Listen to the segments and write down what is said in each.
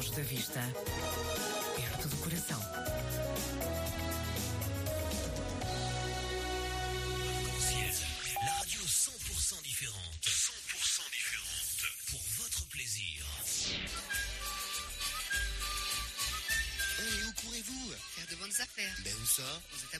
longe da vista, perto do coração. La radio 100% différente. 100% différente. Pour votre plaisir. Et où courez-vous? Faire de bonnes affaires. Ben où ça?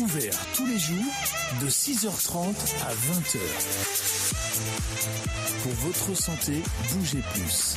Ouvert tous les jours de 6h30 à 20h. Pour votre santé, bougez plus.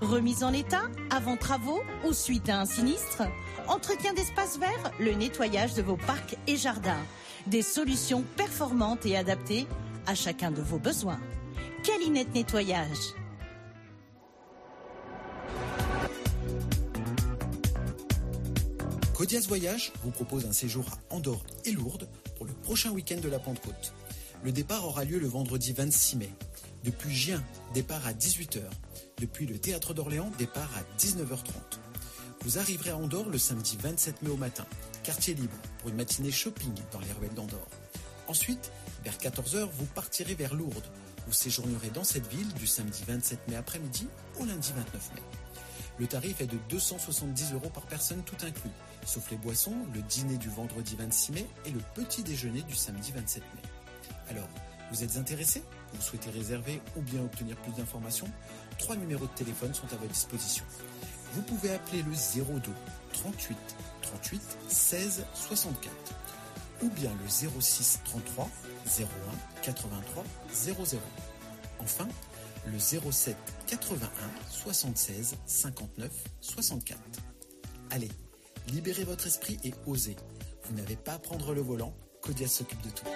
Remise en état, avant travaux ou suite à un sinistre, entretien d'espaces verts, le nettoyage de vos parcs et jardins. Des solutions performantes et adaptées à chacun de vos besoins. Calinette Nettoyage. Codias Voyage vous propose un séjour à Andorre et Lourdes pour le prochain week-end de la Pentecôte. Le départ aura lieu le vendredi 26 mai. Depuis Gien, départ à 18h. Depuis le Théâtre d'Orléans, départ à 19h30. Vous arriverez à Andorre le samedi 27 mai au matin, quartier libre, pour une matinée shopping dans les ruelles d'Andorre. Ensuite, vers 14h, vous partirez vers Lourdes. Vous séjournerez dans cette ville du samedi 27 mai après-midi au lundi 29 mai. Le tarif est de 270 euros par personne tout inclus, sauf les boissons, le dîner du vendredi 26 mai et le petit déjeuner du samedi 27 mai. Alors, vous êtes intéressé Vous souhaitez réserver ou bien obtenir plus d'informations? Trois numéros de téléphone sont à votre disposition. Vous pouvez appeler le 02 38 38 16 64 ou bien le 06 33 01 83 00. Enfin, le 07 81 76 59 64. Allez, libérez votre esprit et osez. Vous n'avez pas à prendre le volant, Codia s'occupe de tout.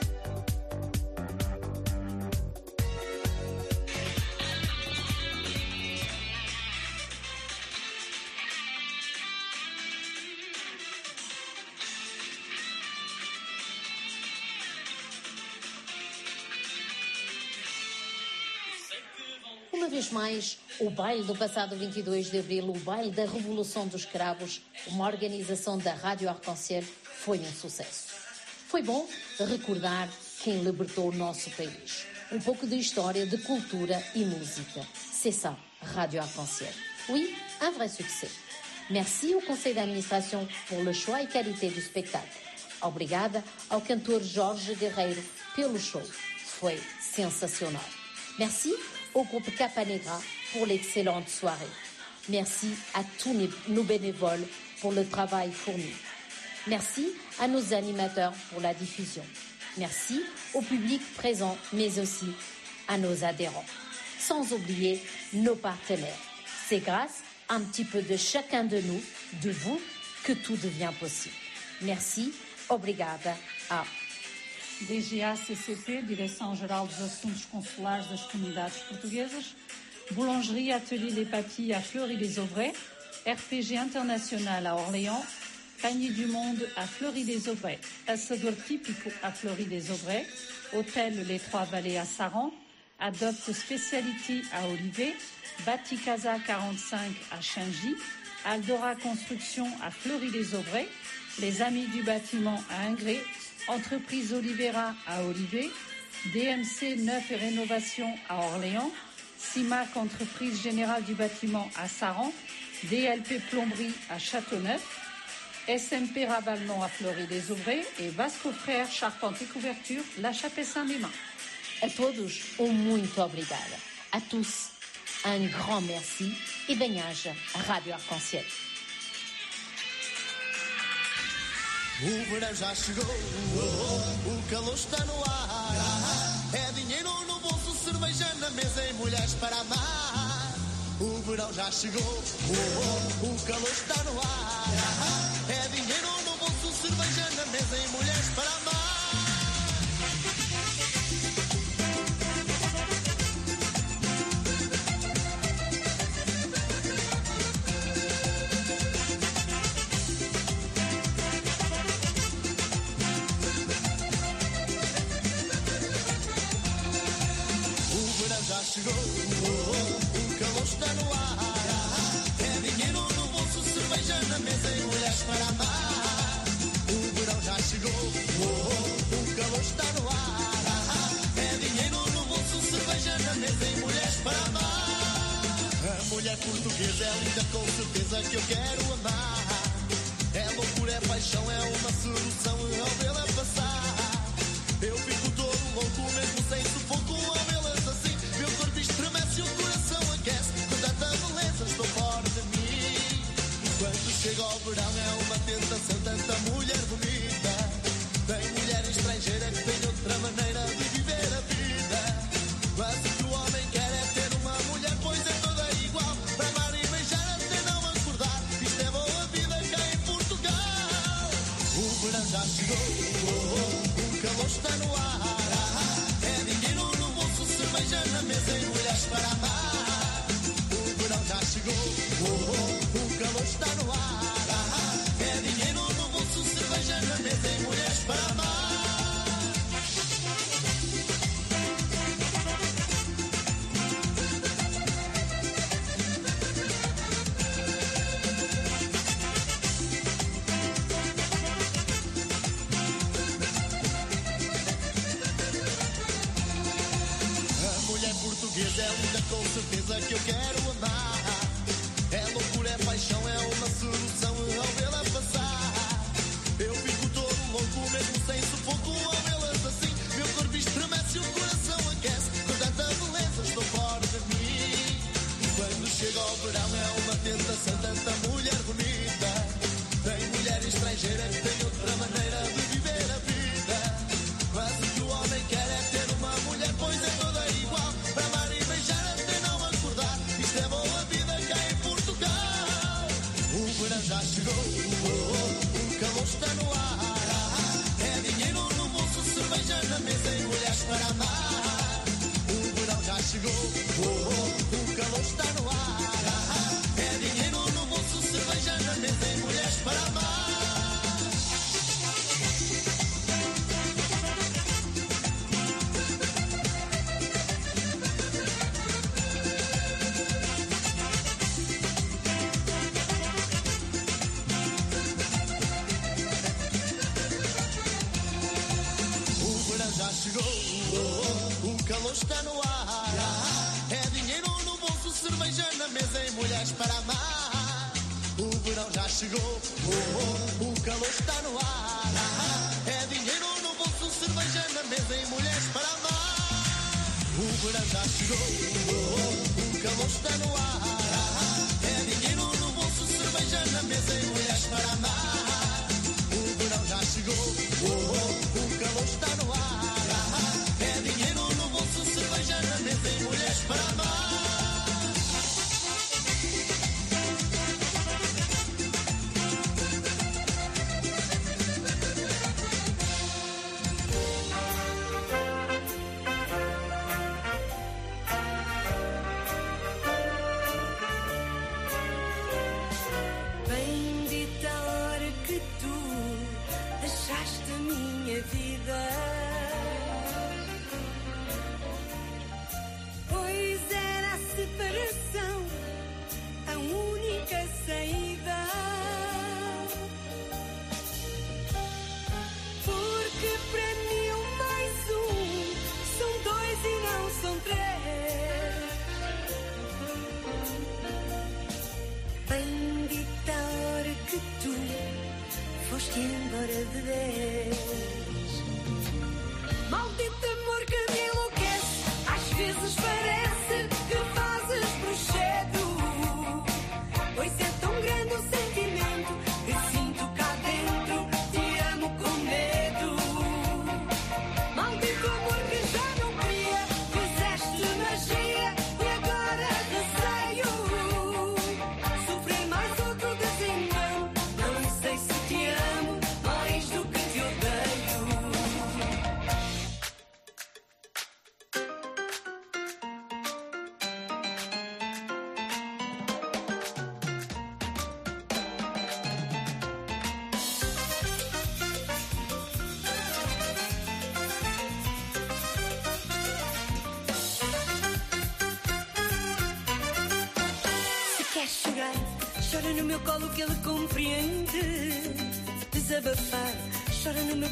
Vez mais, o baile do passado 22 de abril, o baile da Revolução dos Cravos, uma organização da Rádio Arconciel, foi um sucesso. Foi bom recordar quem libertou o nosso país. Um pouco de história, de cultura e música. C'est ça, Radio Arc-en-Ciel. Oui, un vrai succès. Merci au conseil d'administration pour le choix et qualité du spectacle. Obrigada ao cantor Jorge Guerreiro pelo show. Foi sensacional. Merci au groupe Capanegra pour l'excellente soirée. Merci à tous nos bénévoles pour le travail fourni. Merci à nos animateurs pour la diffusion. Merci au public présent, mais aussi à nos adhérents. Sans oublier nos partenaires. C'est grâce à un petit peu de chacun de nous, de vous, que tout devient possible. Merci, obrigada a DGA-CCP, Direção-Geral dos Assuntos Consulares das Comunidades Portuguesas, Boulangerie Atelier Les Papilles à Fleury-les-Aubrais, RPG International à Orléans, Panier du Monde à Fleury-les-Aubrais, Assador Típico à Fleury-les-Aubrais, Hôtel Les Trois Vallées à Saran, Adopt Speciality à Olivet, Baticasa 45 à Chingy, Aldora Construction à Fleury-les-Aubrais, Les Amis du Bâtiment à Ingré, Entreprise Olivera à Olivet, DMC Neuf et Rénovation à Orléans, CIMAC Entreprise Générale du Bâtiment à Saran, DLP Plomberie à Châteauneuf, SMP Ravalement à Fleury-les-Aubrais et Vasco Frères Charpente et Couverture, La Chapelle-Saint-Mémin. A todos. A tous, un grand merci e bem-aja à Rádio Arc-en-Ciel. O verão já chegou, o calor está no ar. É dinheiro no bolso, cerveja na mesa e mulheres para amar. O verão já chegou, o calor está no ar. Mulher portuguesa é linda, com certeza que eu quero amar. É loucura, é paixão, é uma solução ao vê-la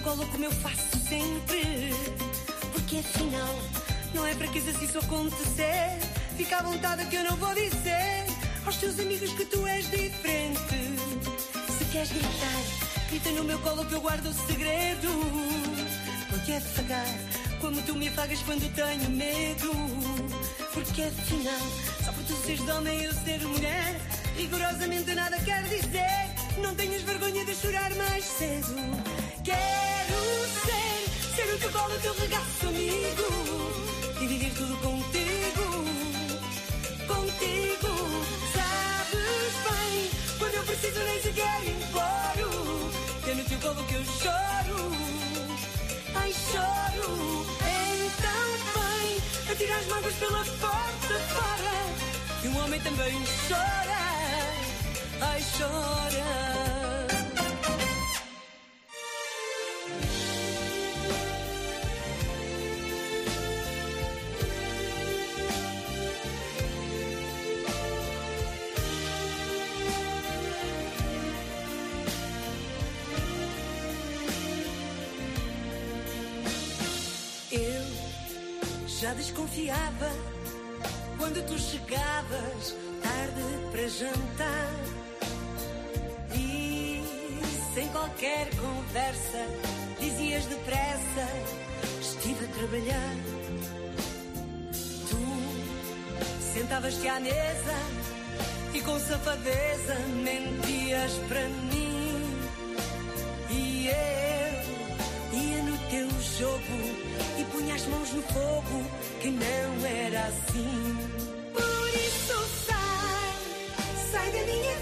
colo como eu faço sempre. Porque afinal, não é fraqueza se isso acontecer. Fica à vontade que eu não vou dizer aos teus amigos que tu és diferente. Se queres gritar, grita no meu colo que eu guardo o segredo. Porque afagar, como tu me afagas quando tenho medo. Porque afinal, só por tu seres homem e eu ser mulher, rigorosamente nada quer dizer. Não tenhas vergonha de chorar mais cedo. O teu regaço amigo. Dividir tudo contigo, contigo. Sabes bem, quando eu preciso nem sequer imploro. É no teu colo que eu choro. Ai, choro. Então vem, atira as mágoas pela porta fora. E um homem também chora. Ai, chora. Jantar e sem qualquer conversa dizias depressa estive a trabalhar. Tu sentavas-te à mesa e com safadeza mentias para mim e eu ia no teu jogo e punha as mãos no fogo que não era assim. Sai da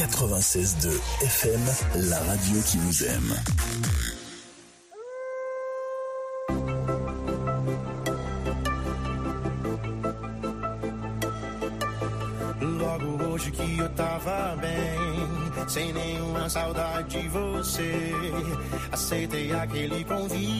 96.2 FM, la radio qui nous aime. Logo hoje que eu tava bem, sem nenhuma saudade de você, aceitei aquele convite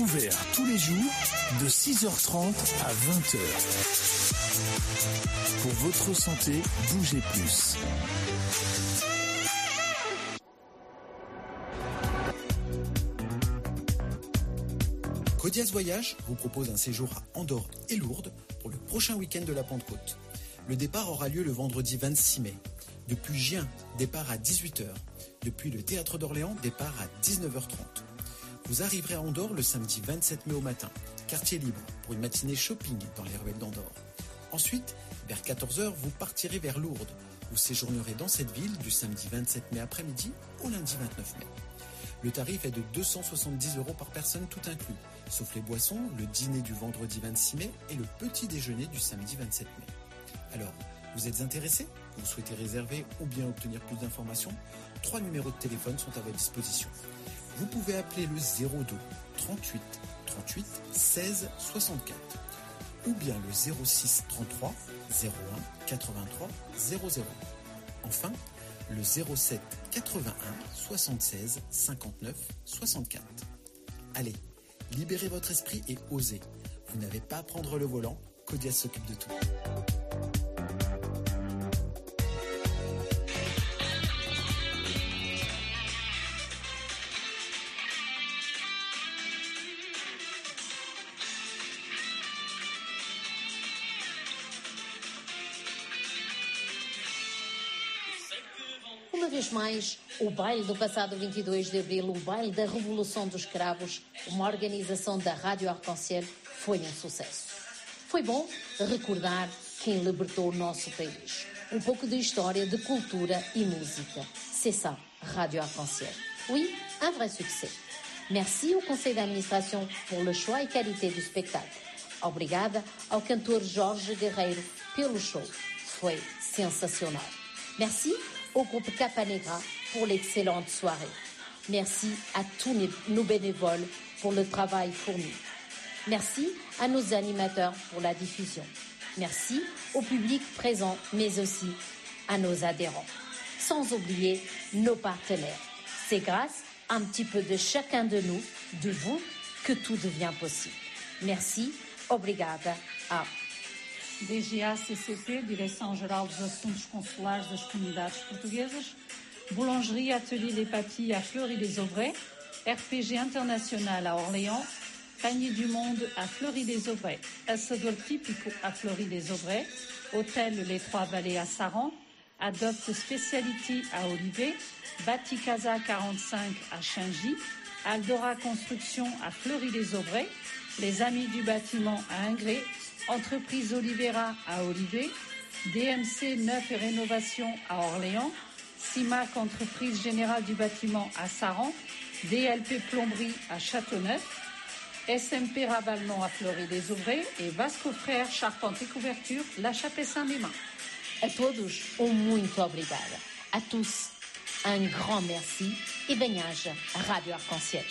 Ouvert tous les jours de 6h30 à 20h. Pour votre santé, bougez plus. Codias Voyage vous propose un séjour à Andorre et Lourdes pour le prochain week-end de la Pentecôte. Le départ aura lieu le vendredi 26 mai. Depuis Gien, départ à 18h. Depuis le Théâtre d'Orléans, départ à 19h30. Vous arriverez à Andorre le samedi 27 mai au matin, quartier libre, pour une matinée shopping dans les ruelles d'Andorre. Ensuite, vers 14h, vous partirez vers Lourdes. Vous séjournerez dans cette ville du samedi 27 mai après-midi au lundi 29 mai. Le tarif est de 270 euros par personne tout inclus, sauf les boissons, le dîner du vendredi 26 mai et le petit déjeuner du samedi 27 mai. Alors, vous êtes intéressé? Vous souhaitez réserver ou bien obtenir plus d'informations? Trois numéros de téléphone sont à votre disposition. Vous pouvez appeler le 02 38 38 16 64 ou bien le 06 33 01 83 00. Enfin, le 07 81 76 59 64. Allez, libérez votre esprit et osez. Vous n'avez pas à prendre le volant, Codias s'occupe de tout. Vez mais, o baile do passado 22 de abril, o baile da Revolução dos Cravos, uma organização da Rádio Arconciel, foi um sucesso. Foi bom recordar quem libertou o nosso país. Um pouco de história, de cultura e música. C'est ça, Radio Arc-en-Ciel. Oui, un vrai succès. Merci au conseil d'administration pour le choix et qualité du spectacle. Obrigada ao cantor Jorge Guerreiro pelo show. Foi sensacional. Merci au groupe Capanegra pour l'excellente soirée. Merci à tous nos bénévoles pour le travail fourni. Merci à nos animateurs pour la diffusion. Merci au public présent, mais aussi à nos adhérents. Sans oublier nos partenaires. C'est grâce à un petit peu de chacun de nous, de vous, que tout devient possible. Merci, obrigada, a DGA-CCP, Direção-Geral dos Assuntos Consulares das Comunidades Portuguesas, Boulangerie Atelier Les Papilles à Fleury-les-Aubrais, RPG International à Orléans, Panier du Monde à Fleury-les-Aubrais, Assador à Fleury-les-Aubrais, Hôtel Les Trois Vallées à Saran, Adopt Speciality à Olivet, Baticasa 45 à Chingy, Aldora Construction à Fleury-les-Aubrais, Les Amis du Bâtiment à Ingré, Entreprise Olivera à Olivet, DMC Neuf et Rénovation à Orléans, CIMAC Entreprise Générale du Bâtiment à Saran, DLP Plomberie à Châteauneuf, SMP Ravalement à Fleury-les-Aubrais et Vasco Frères Charpente et Couverture La Chapelle-Saint-Mémin. A todos, muito obrigada. A tous, un grand merci e bem-aja a Rádio Arconciel.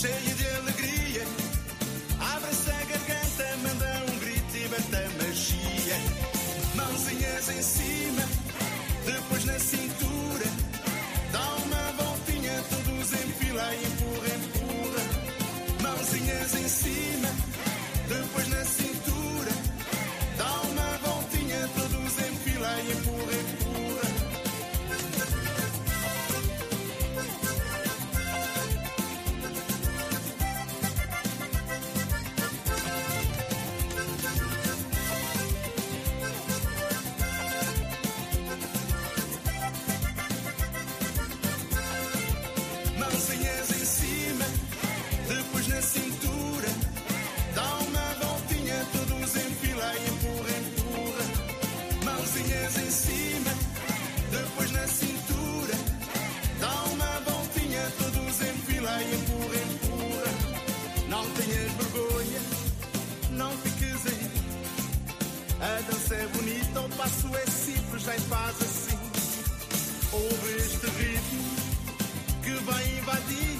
Cheia de A dança é bonita, o passo é simples, já faz assim. Ouve este ritmo que vai invadir.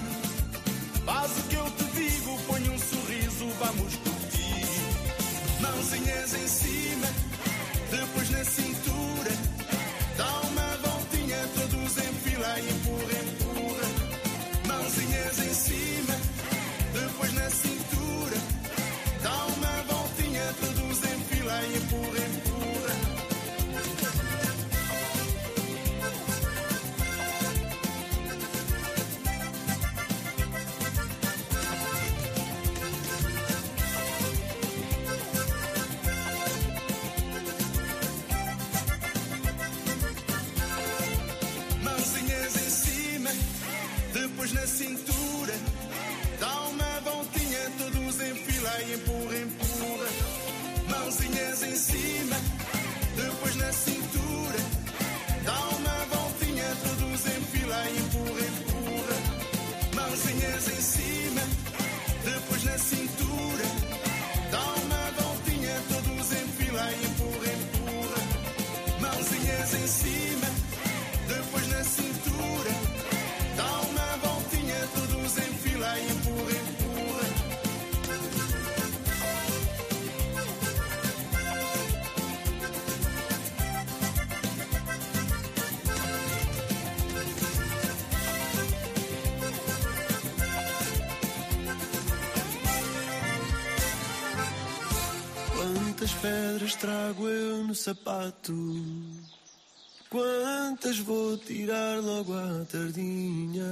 Faz o que eu te digo, põe um sorriso, vamos curtir. Mãozinhas em cima, depois na Quantas pedras trago eu no sapato? Quantas vou tirar logo à tardinha?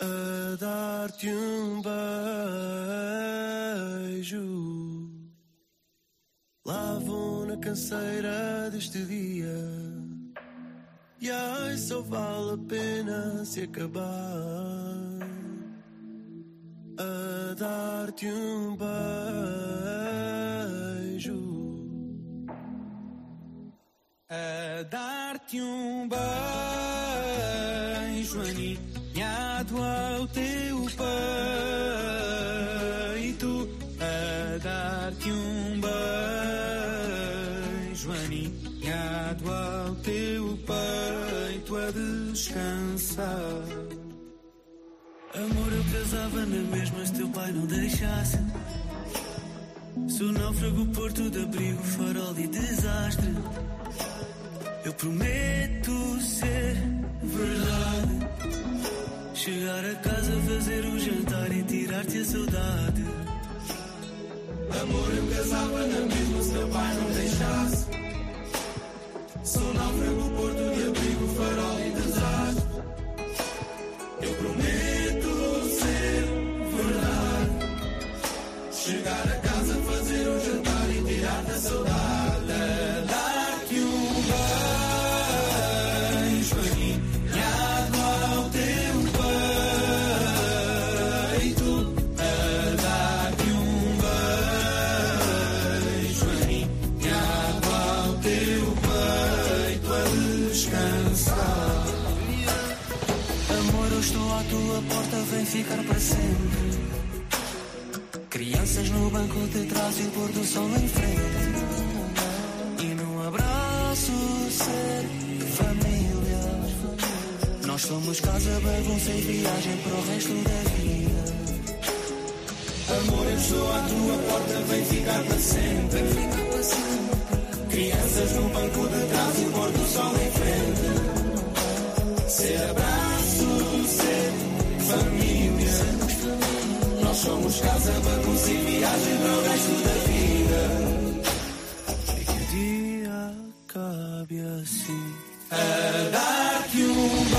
A dar-te um beijo. Lá vou na canseira deste dia. E ai, só vale a pena se acabar a dar-te um beijo. a dar-te um beijo aninhado ao teu peito, a dar-te um beijo aninhado ao teu peito a descansar. Casava na mesma se teu pai não deixasse. Sou náufrago, porto de abrigo, farol e desastre. Eu prometo ser verdade. Chegar a casa, fazer o jantar e tirar-te a saudade. Amor, eu casava na mesma se teu pai não deixasse. Sou náufrago, porto de abrigo, farol e ficar para sempre. Crianças no banco de trás e o pôr do sol em frente. E num abraço ser família. Nós somos casa, bagunça e viagem para o resto da vida. Amor, eu estou à tua porta, vem ficar para sempre. Crianças no banco de trás e o pôr do sol em frente. Ser abraço, ser família. Somos casa, bagunça e viagem para o resto da vida. E que o dia acabe assim. A dar-te um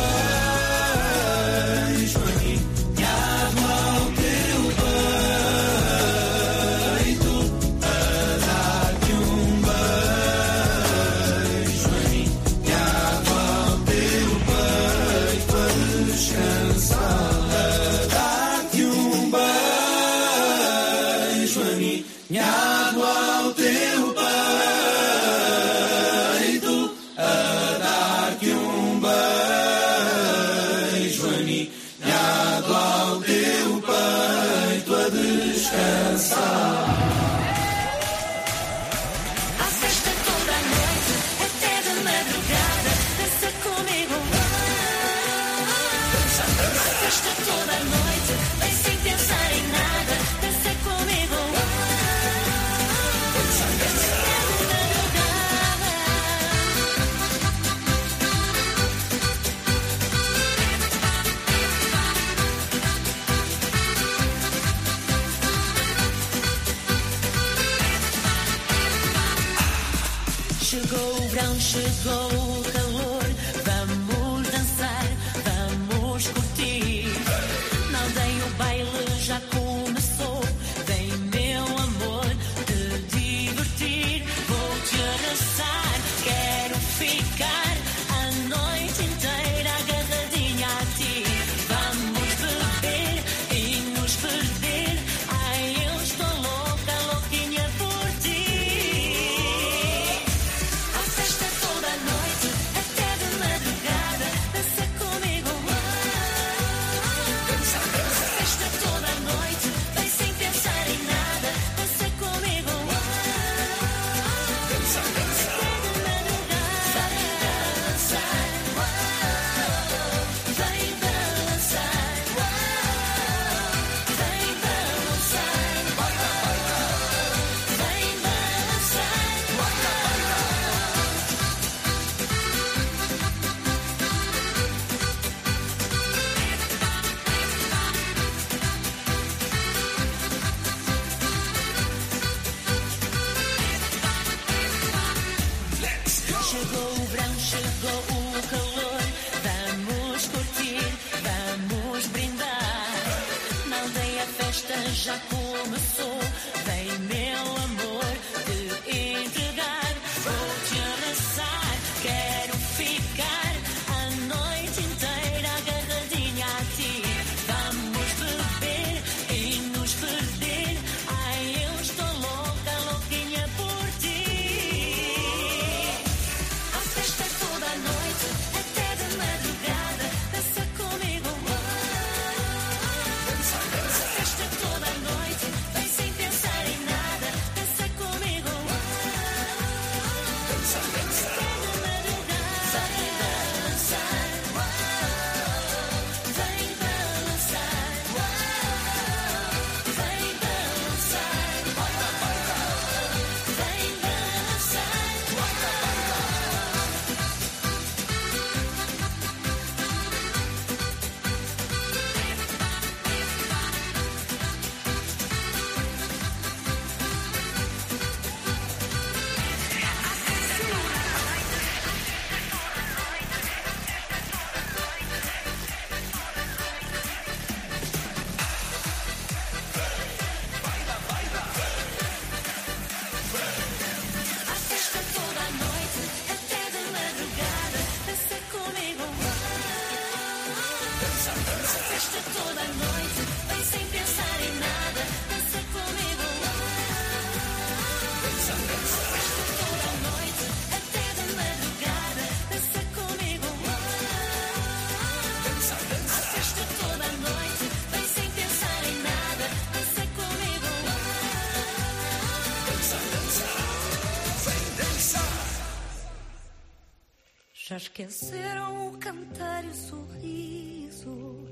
Esqueceram o cantar e o sorriso.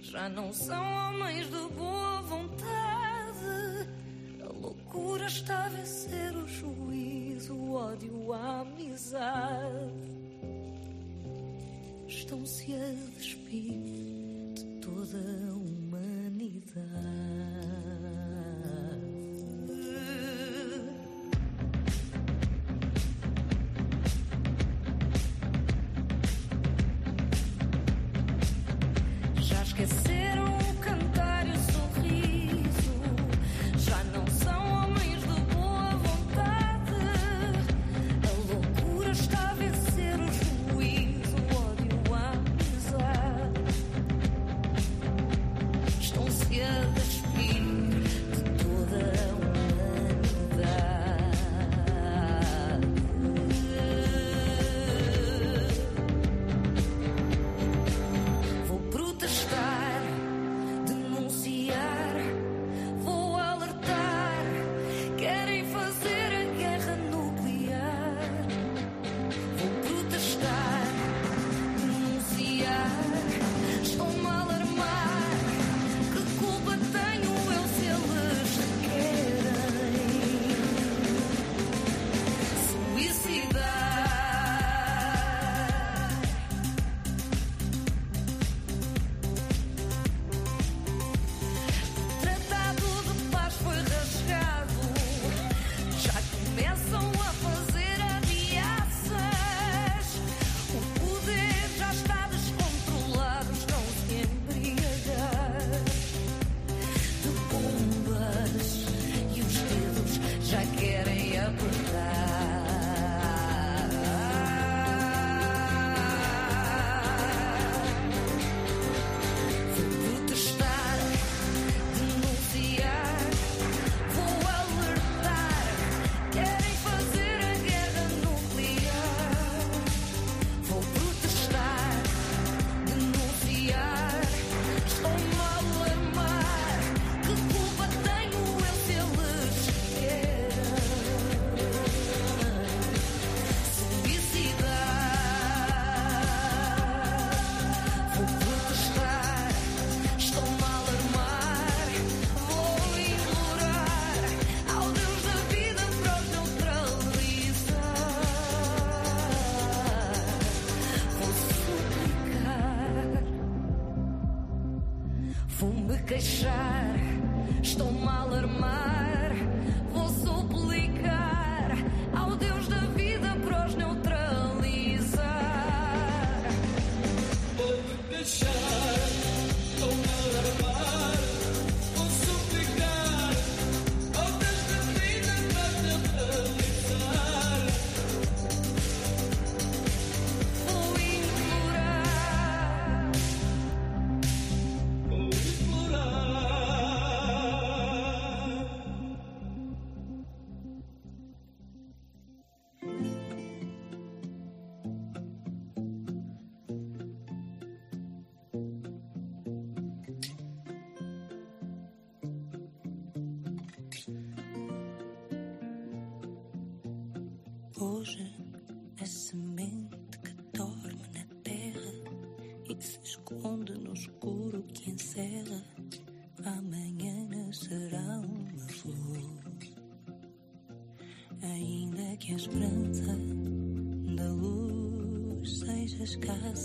Já não são homens do bom.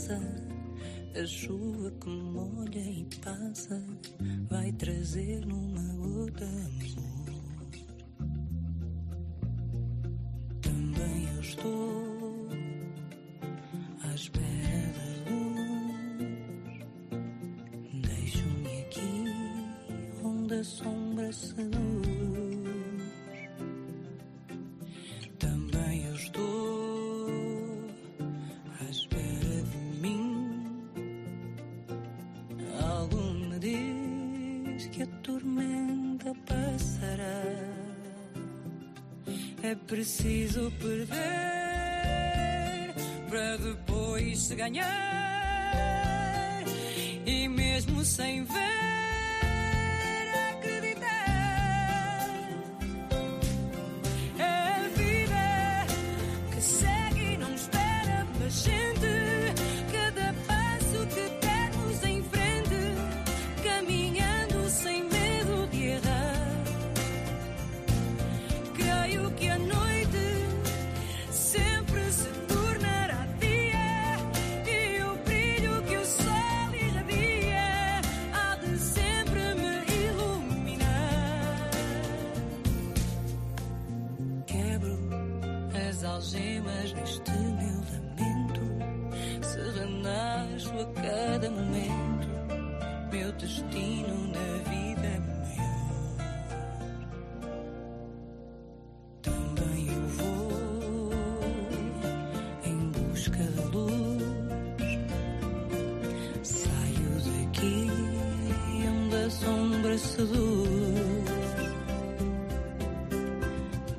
casa es su é preciso perder para depois ganhar. E mesmo sem ver, acreditar. É a vida que segue.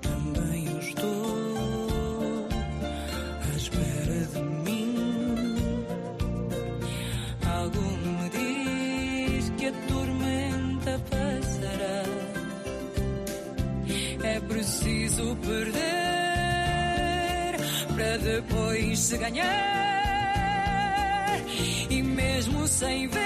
Também eu estou à espera de mim. Algo me diz que a tormenta passará. É preciso perder para depois se ganhar. E mesmo sem ver.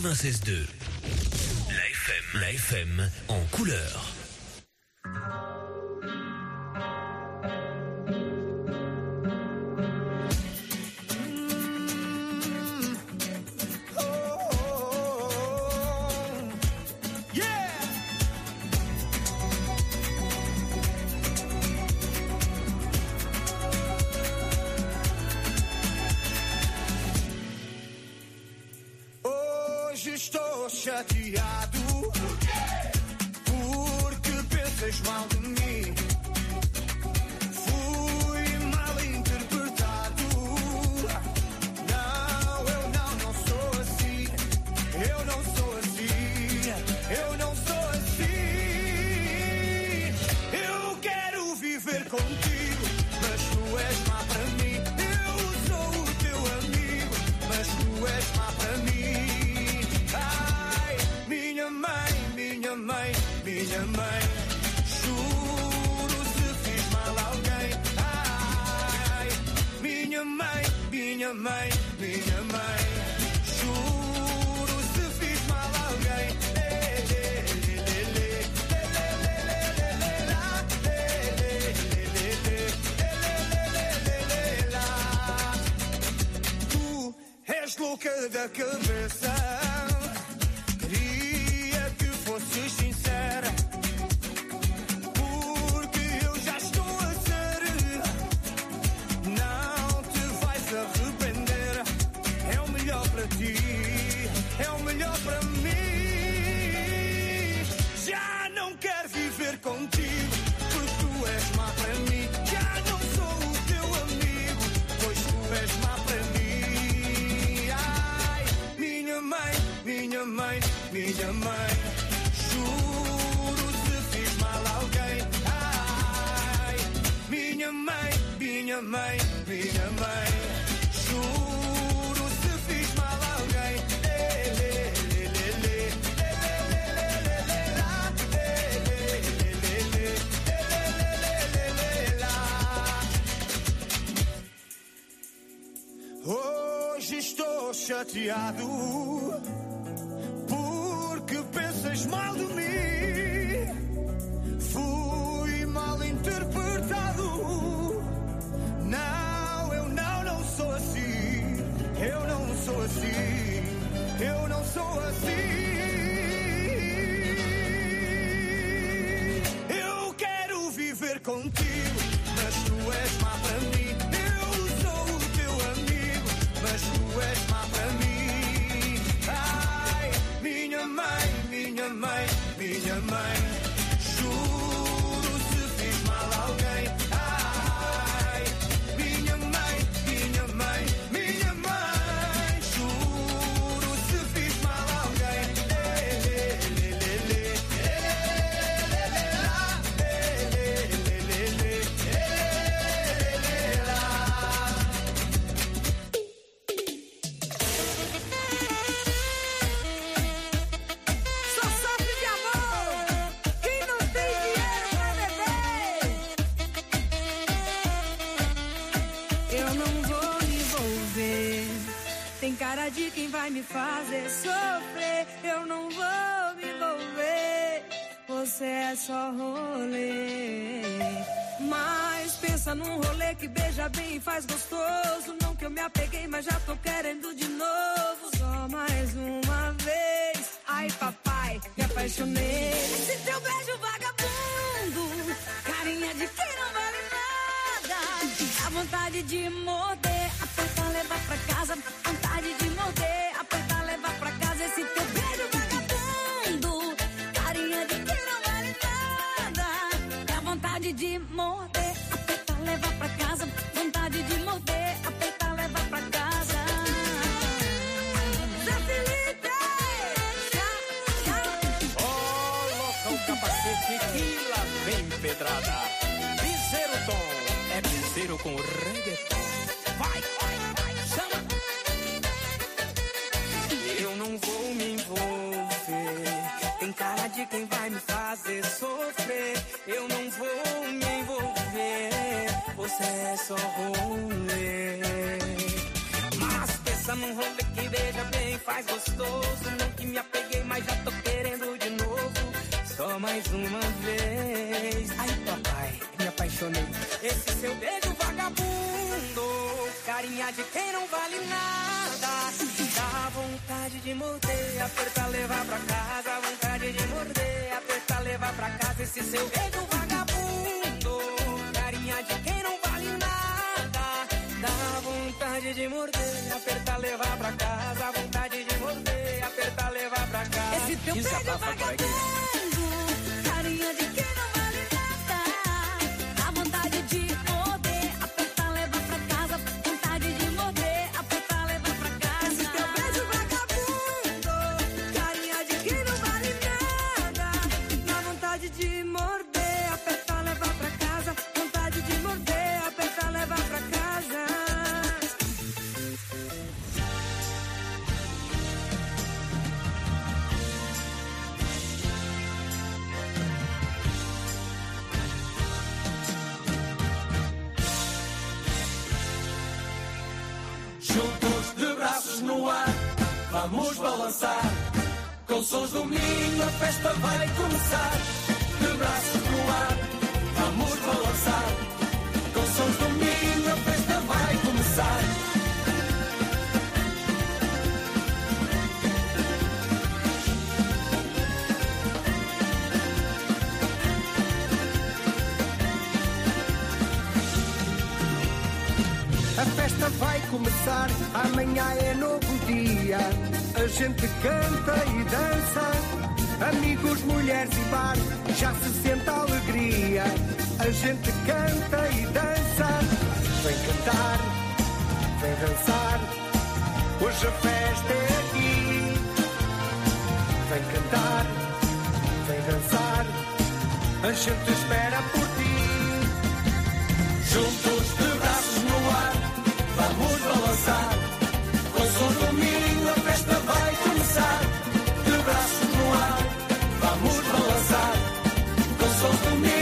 96.2. bem e faz gostoso. Não que eu me apeguei, mas já tô querendo de novo. Só mais uma vez. Ai, papai, me apaixonei. Esse teu beijo vagabundo. Carinha de quem não vale nada. Dá vontade de morder. Apertar, levar pra casa. Vontade de morder. Piseiro com reggaeton. Vai, vai, vai, chama. Eu não vou me envolver. Tem cara de quem vai me fazer sofrer. Eu não vou me envolver. Você é só rolê. Mas pensa num rolê que beija bem, faz gostoso. Não que me apeguei, mas já tô querendo de novo. Só mais uma vez. Ai, papai, me apaixonei. Esse seu beijo. Carinha de quem não vale nada. Dá vontade de morder, apertar, levar pra casa. Vontade de morder, apertar, levar pra casa. Esse seu beijo vagabundo. Carinha de quem não vale nada. Dá vontade de morder, apertar, levar pra casa. Vontade de morder, apertar, levar pra casa. Esse teu beijo vagabundo, balançar. Com sons do Minho a festa vai começar. De braços no ar, vamos balançar. Com sons do Minho a festa vai começar. A festa vai começar, amanhã é novo dia. A gente canta e dança. Amigos, mulheres e bar, já se sente a alegria. A gente canta e dança. Vem cantar, vem dançar. Hoje a festa é aqui. Vem cantar, vem dançar. A gente espera por ti. Juntos de braços no ar, vamos balançar. Com som do Minho a festa Sons do Minho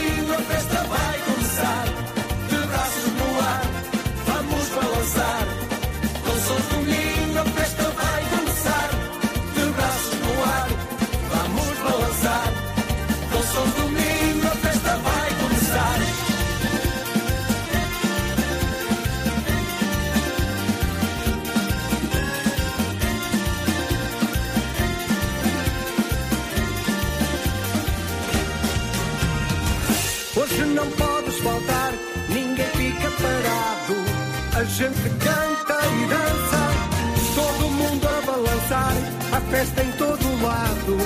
festa em todo lado,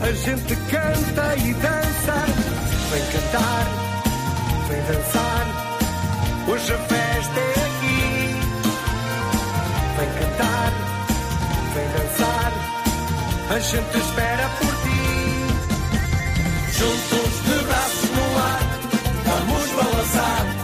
a gente canta e dança. Vem cantar, vem dançar, hoje a festa é aqui. Vem cantar, vem dançar, a gente espera por ti. Juntos de braços no ar, vamos balançar.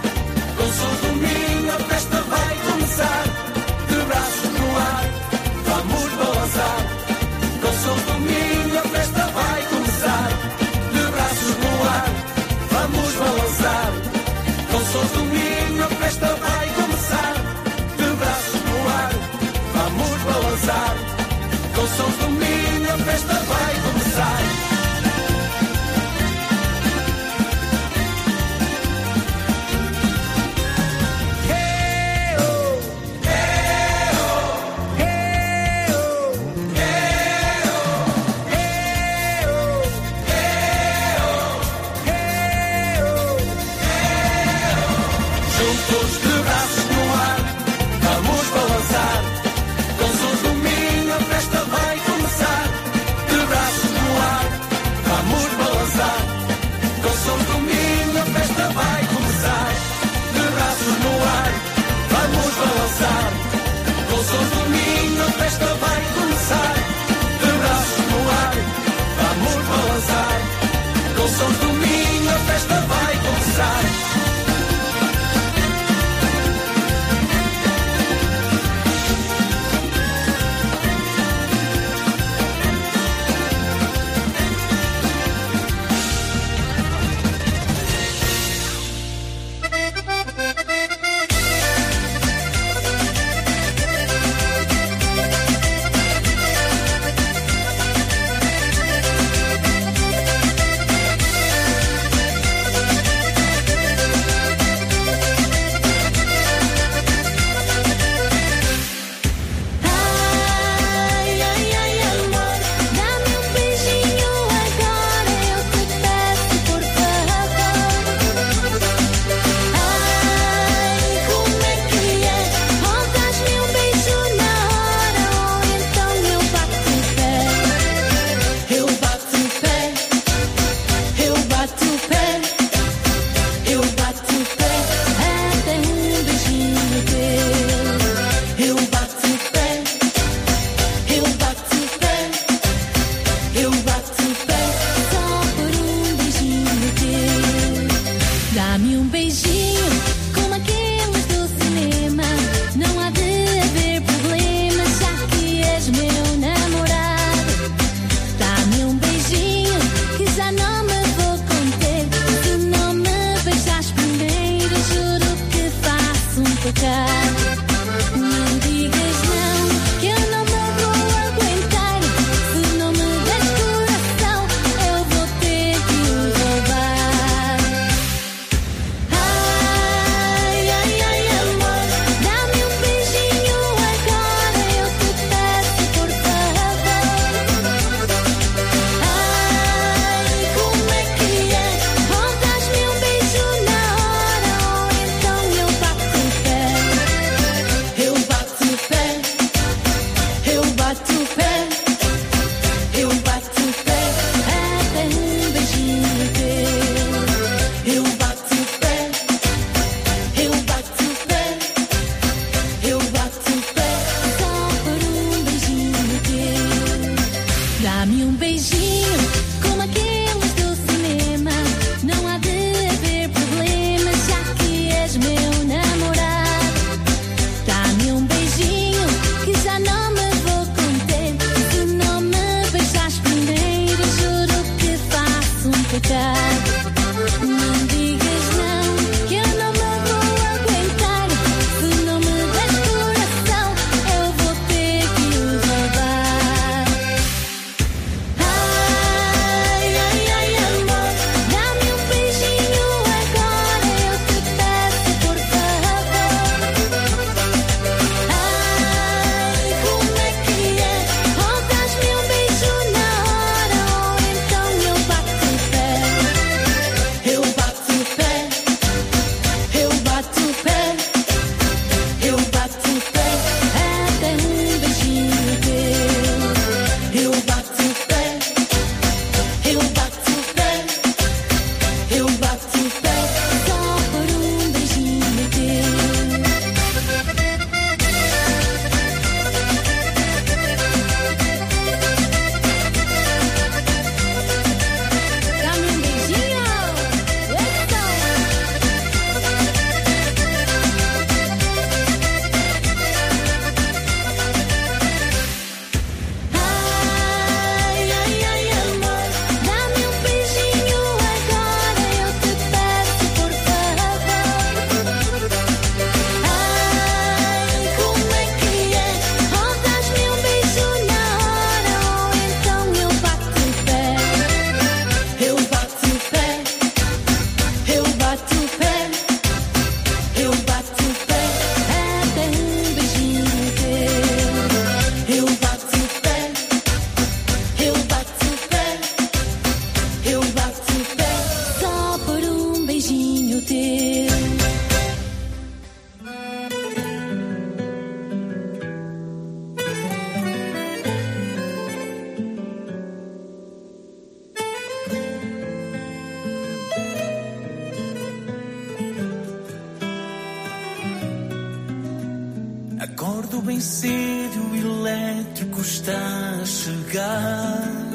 Acordo bem cedo, o elétrico está a chegar.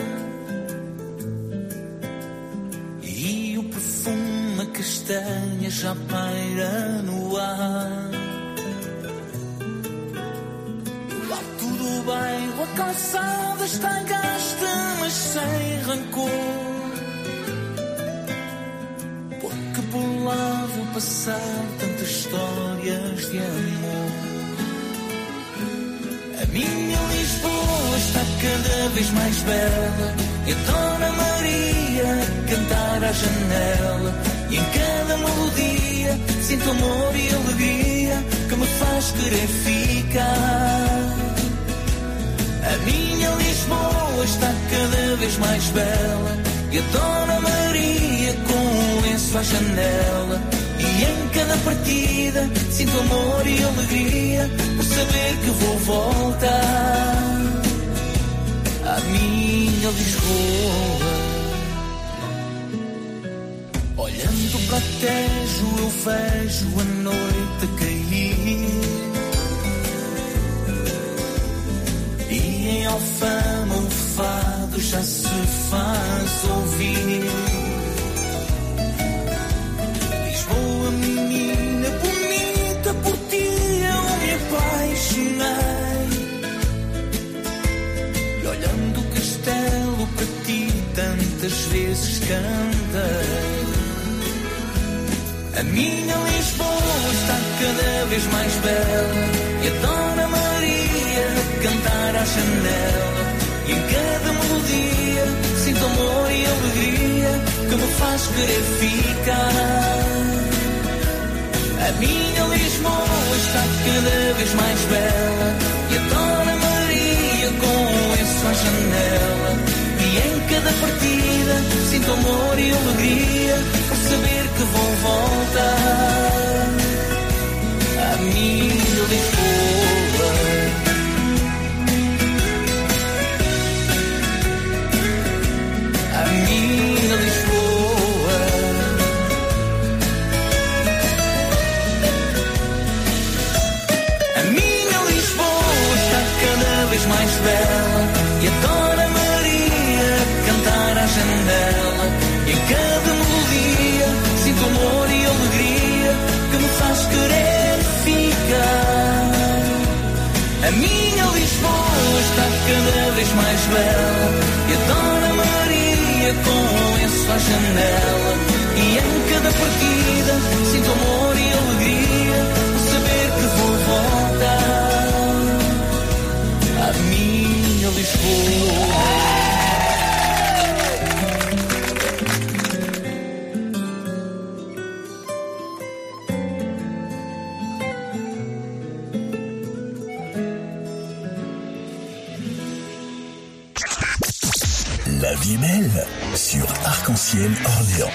E o perfume castanha já paira no ar. O alto do a calçada está gasta, mas sem rancor. Porque por lá vou passar tantas histórias de amor. Minha Lisboa está cada vez mais bela. E a Dona Maria cantar à janela. E em cada melodia sinto amor e alegria Que me faz querer ficar. A minha Lisboa está cada vez mais bela. E a Dona Maria com um lenço à janela cada partida sinto amor e alegria por saber que vou voltar à minha Lisboa. Olhando para Tejo eu vejo a noite cair e em Alfama o fado já se faz ouvir. Lisboa, menina bonita, por ti eu me apaixonei. E olhando o castelo para ti, tantas vezes cantei. A minha Lisboa está cada vez mais bela e a Dona Maria cantar à janela. E em cada melodia sinto amor e alegria que me faz querer ficar. A minha Lisboa está cada vez mais bela. E a Dona Maria com lenço à janela. E em cada partida sinto amor e alegria Por saber que vou voltar. A minha Lisboa cada vez mais bela E a Dona Maria com um lenço à janela E em cada partida sinto amor e alegria Por saber que vou voltar à minha Lisboa. Sur Arc-en-Ciel Orléans.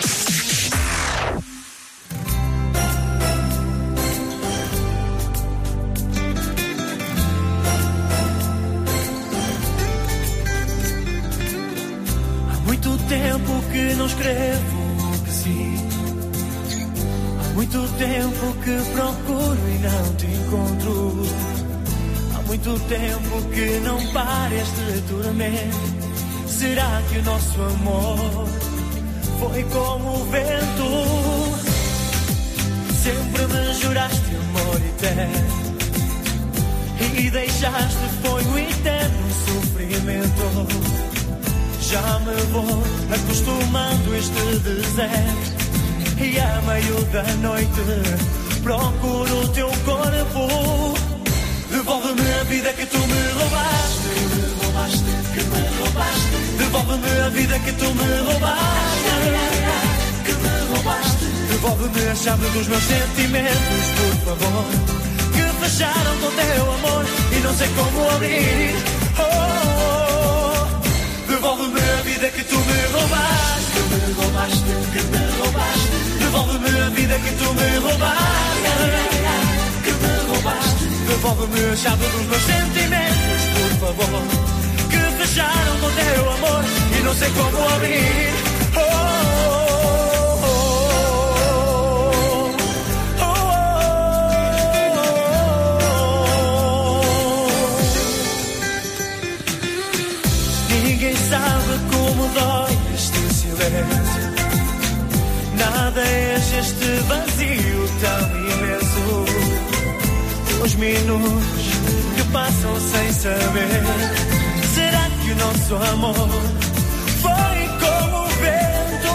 Há muito tempo que não escrevo o que sinto. Há muito tempo que procuro e não te encontro. Há muito tempo que não para este tormento. Será que o nosso amor foi como o vento? Sempre me juraste amor eterno. E deixaste foi o eterno sofrimento. Já me vou acostumando este deserto E a meio da noite procuro o teu corpo Devolve-me a vida que tu me roubaste me roubaste Devolve-me a vida que tu me roubaste. Que me roubaste. Devolve-me a chave dos meus sentimentos, por favor. Que fecharam com teu amor E não sei como abrir. Oh, oh. Devolve-me a vida que tu me roubaste. Que me roubaste, que me roubaste. Devolve-me a vida que tu me roubaste. Que me roubaste. Devolve-me a chave dos meus sentimentos, por favor já não contei o amor e não sei como abrir. Oh, oh, oh, Ninguém sabe como dói este silêncio. Nada é este vazio tão imenso. Os minutos que passam sem saber. O nosso amor foi como o vento?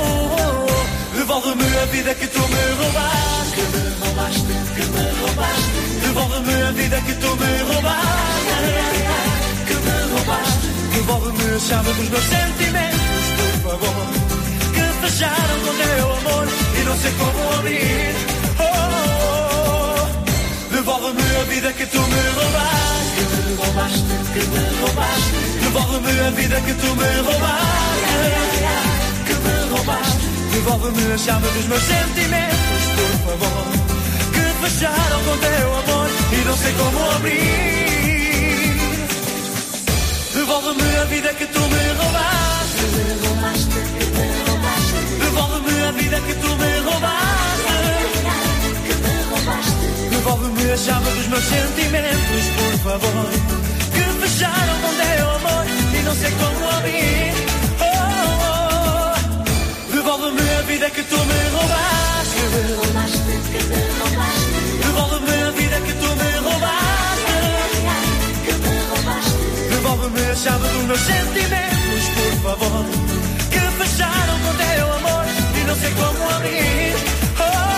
Devolve-me a vida que tu me roubaste. Que me roubaste, que me roubaste. Devolve-me a vida que tu me roubaste. Que me roubaste. Devolve-me a chave dos meus sentimentos, por favor. Que fecharam com teu amor roubaste, que me roubaste. Devolve-me a vida que tu me roubaste. Que me roubaste. Devolve-me a chave dos meus sentimentos, por favor. Que fecharam com teu amor e não sei como abrir. Devolve-me a vida que tu me roubaste. Me roubaste, que me roubaste. Devolve-me a vida que tu me roubaste. Que me roubaste. Devolve-me a chave dos meus sentimentos, por favor. Com teu amor e não sei como abrir. Oh, oh, oh. Devolve-me a vida que tu me roubaste. Que me roubaste, que me roubaste. Devolve-me a vida que tu me roubaste. Que me roubaste. Devolve-me a chave dos meus sentimentos, por favor. Que fecharam com teu amor e não sei como abrir. Oh,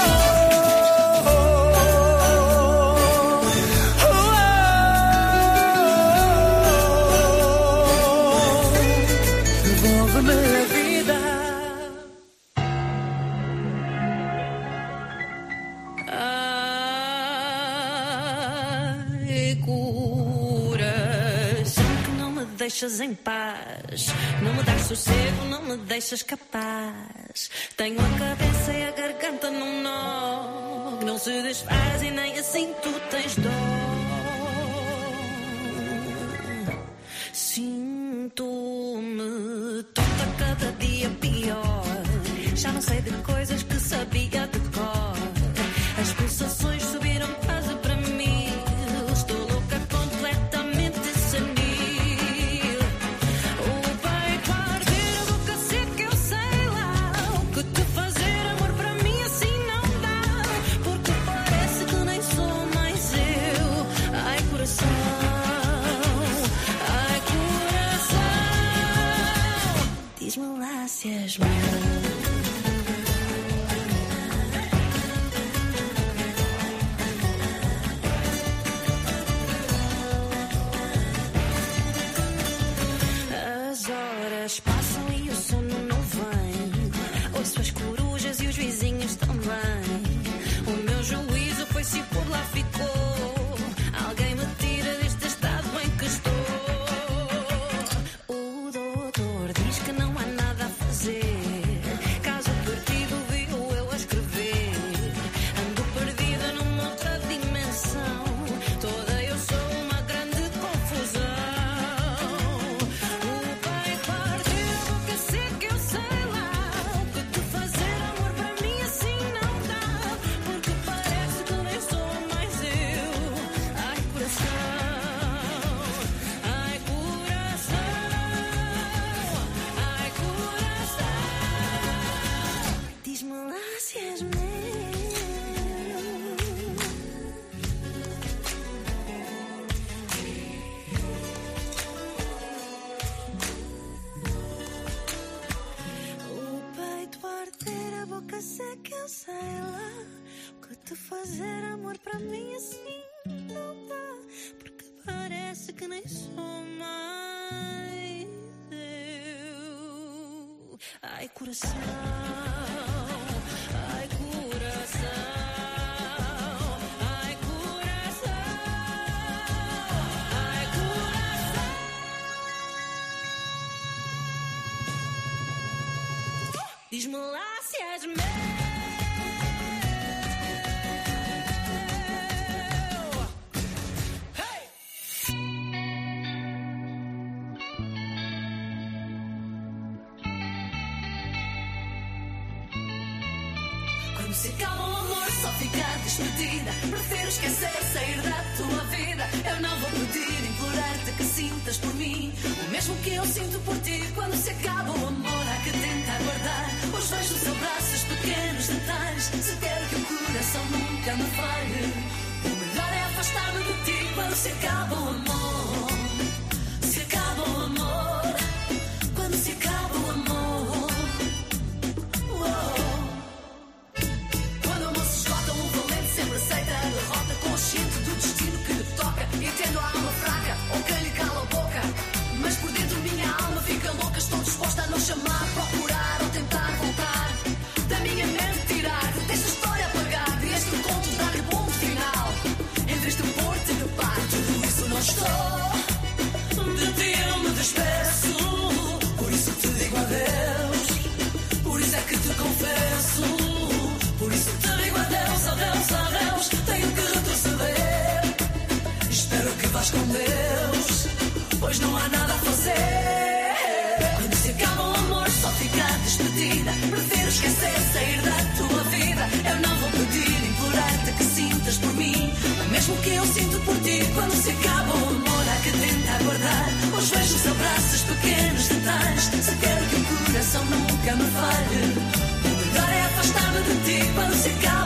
deixas em paz. Não me dás sossego, não me deixas capaz. Tenho a cabeça e a garganta num nó. que Não se desfaz e nem assim tu tens dó. Sinto-me toda cada dia pior. Já não sei de coisas que sabia de cor. As pulsações As horas passam e o sono não vem. Ouço as corujas e os vizinhos olhar esses pequenos detalhes. Se quero que o coração nunca me falhe, o melhor é afastar-me de ti para secar.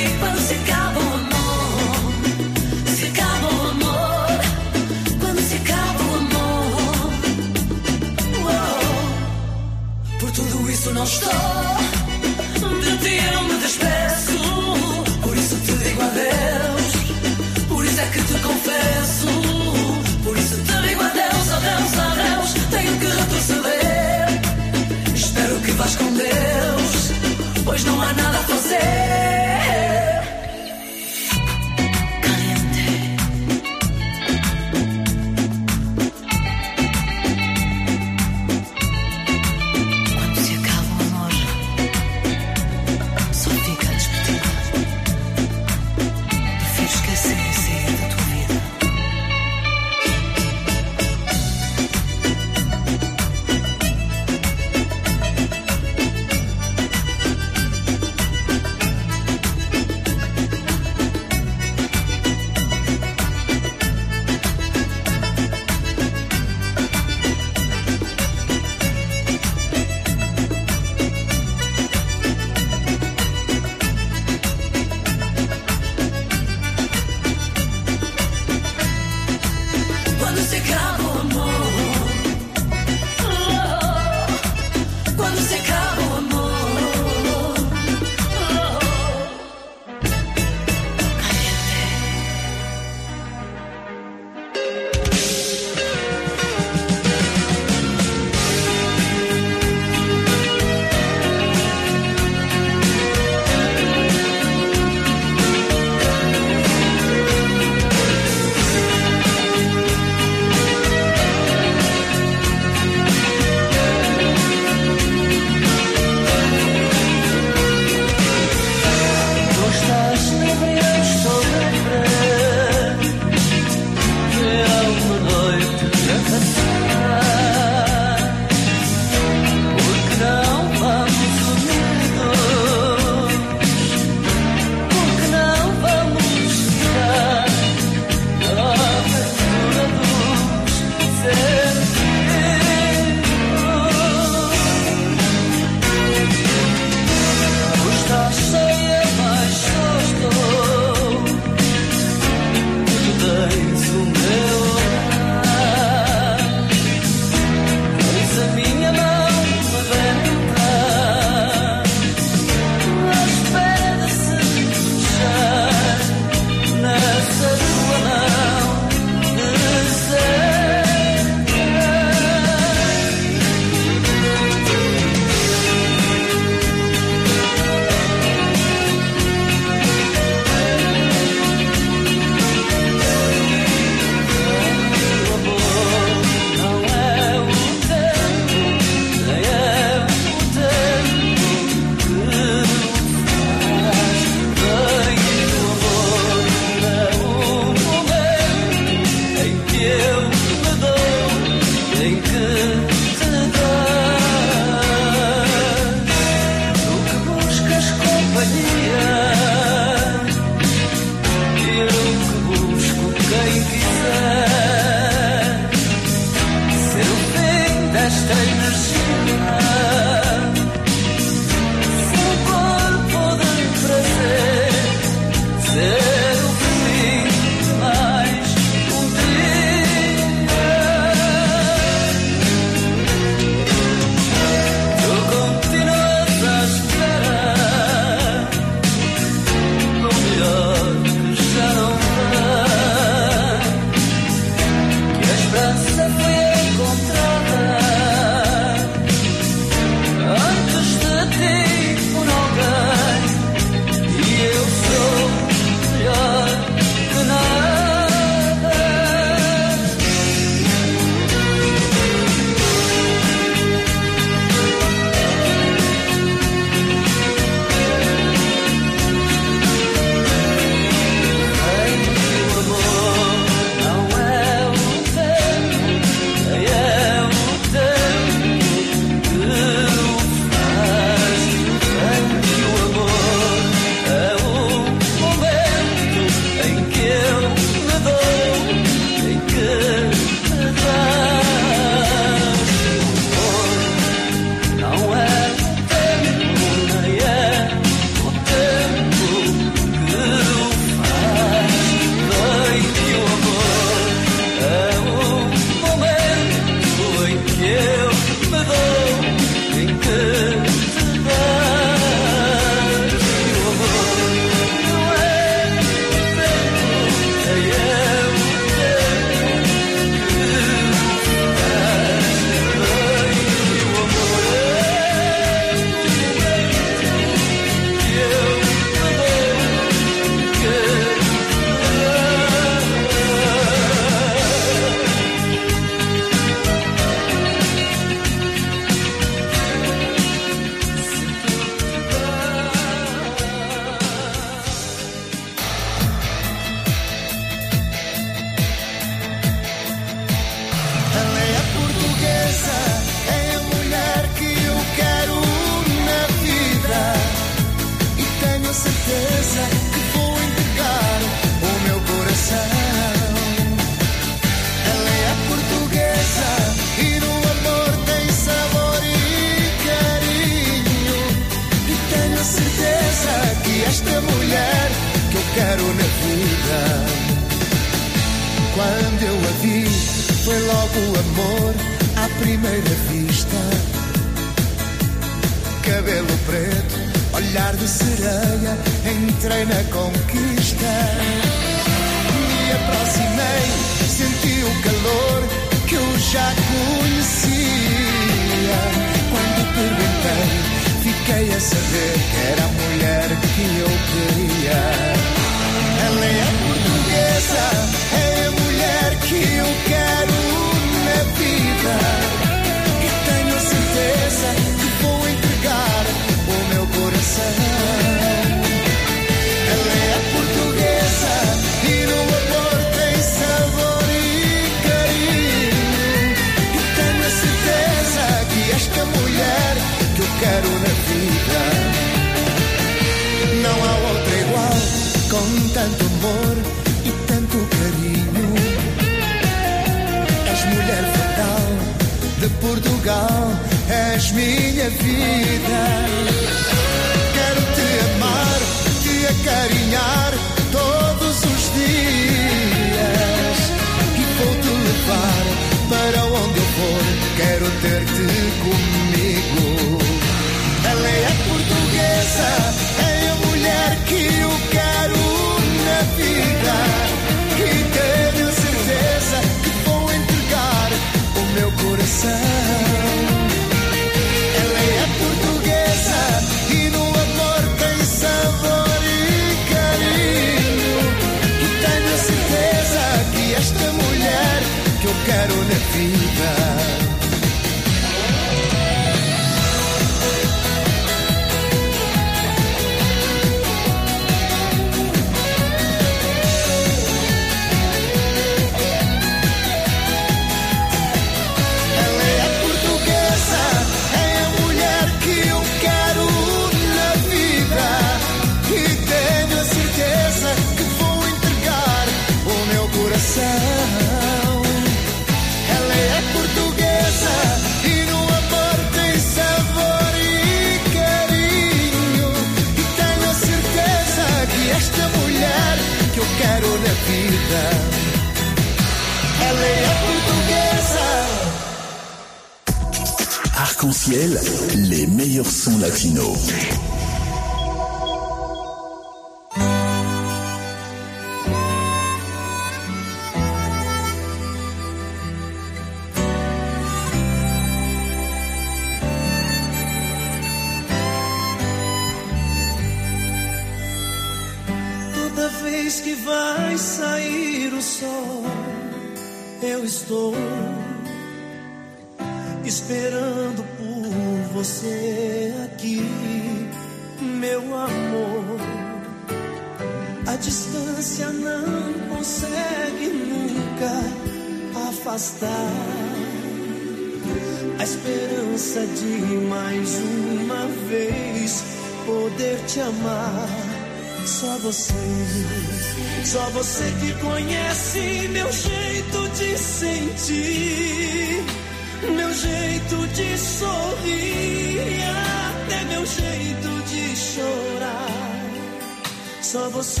só você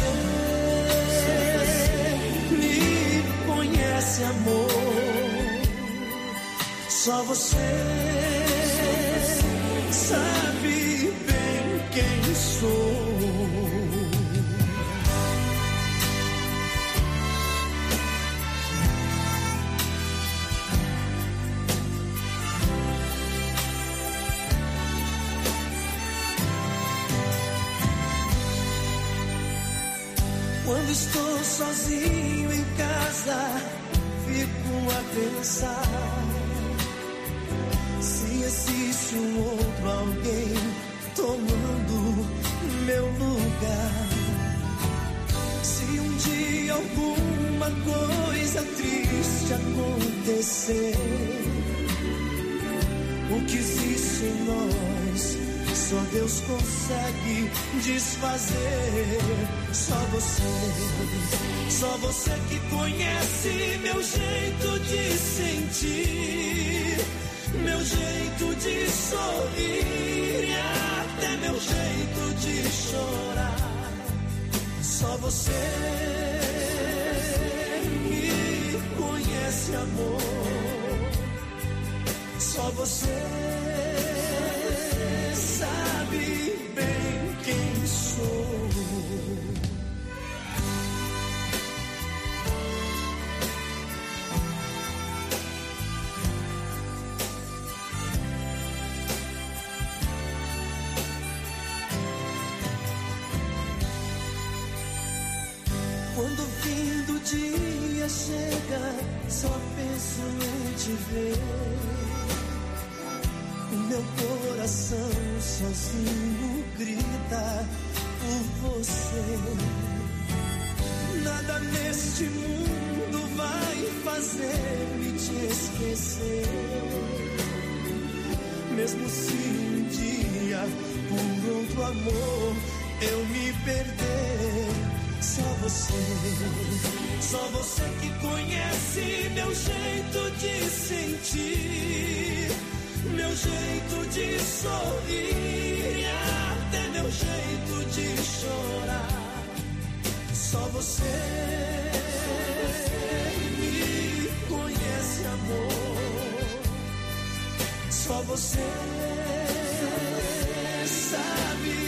me conhece, amor. Só você sabe bem quem sou. Quando estou sozinho em casa, fico a pensar se existe um outro alguém tomando meu lugar. Se um dia alguma coisa triste acontecer, o que existe em nós? Só Deus consegue desfazer. Só você, só você que conhece meu jeito de sentir, meu jeito de sorrir e até meu jeito de chorar. Só você que conhece amor. Só você sabe bem quem sou. Quando o fim do dia chega, só penso em te ver. O meu coração sozinho grita por você. Nada neste mundo vai fazer-me te esquecer. Mesmo se um dia por outro amor eu me perder. Só você, só você que conhece meu jeito de sentir meu jeito de sorrir é até meu jeito de chorar. Só você, me conhece, amor. Só você sabe.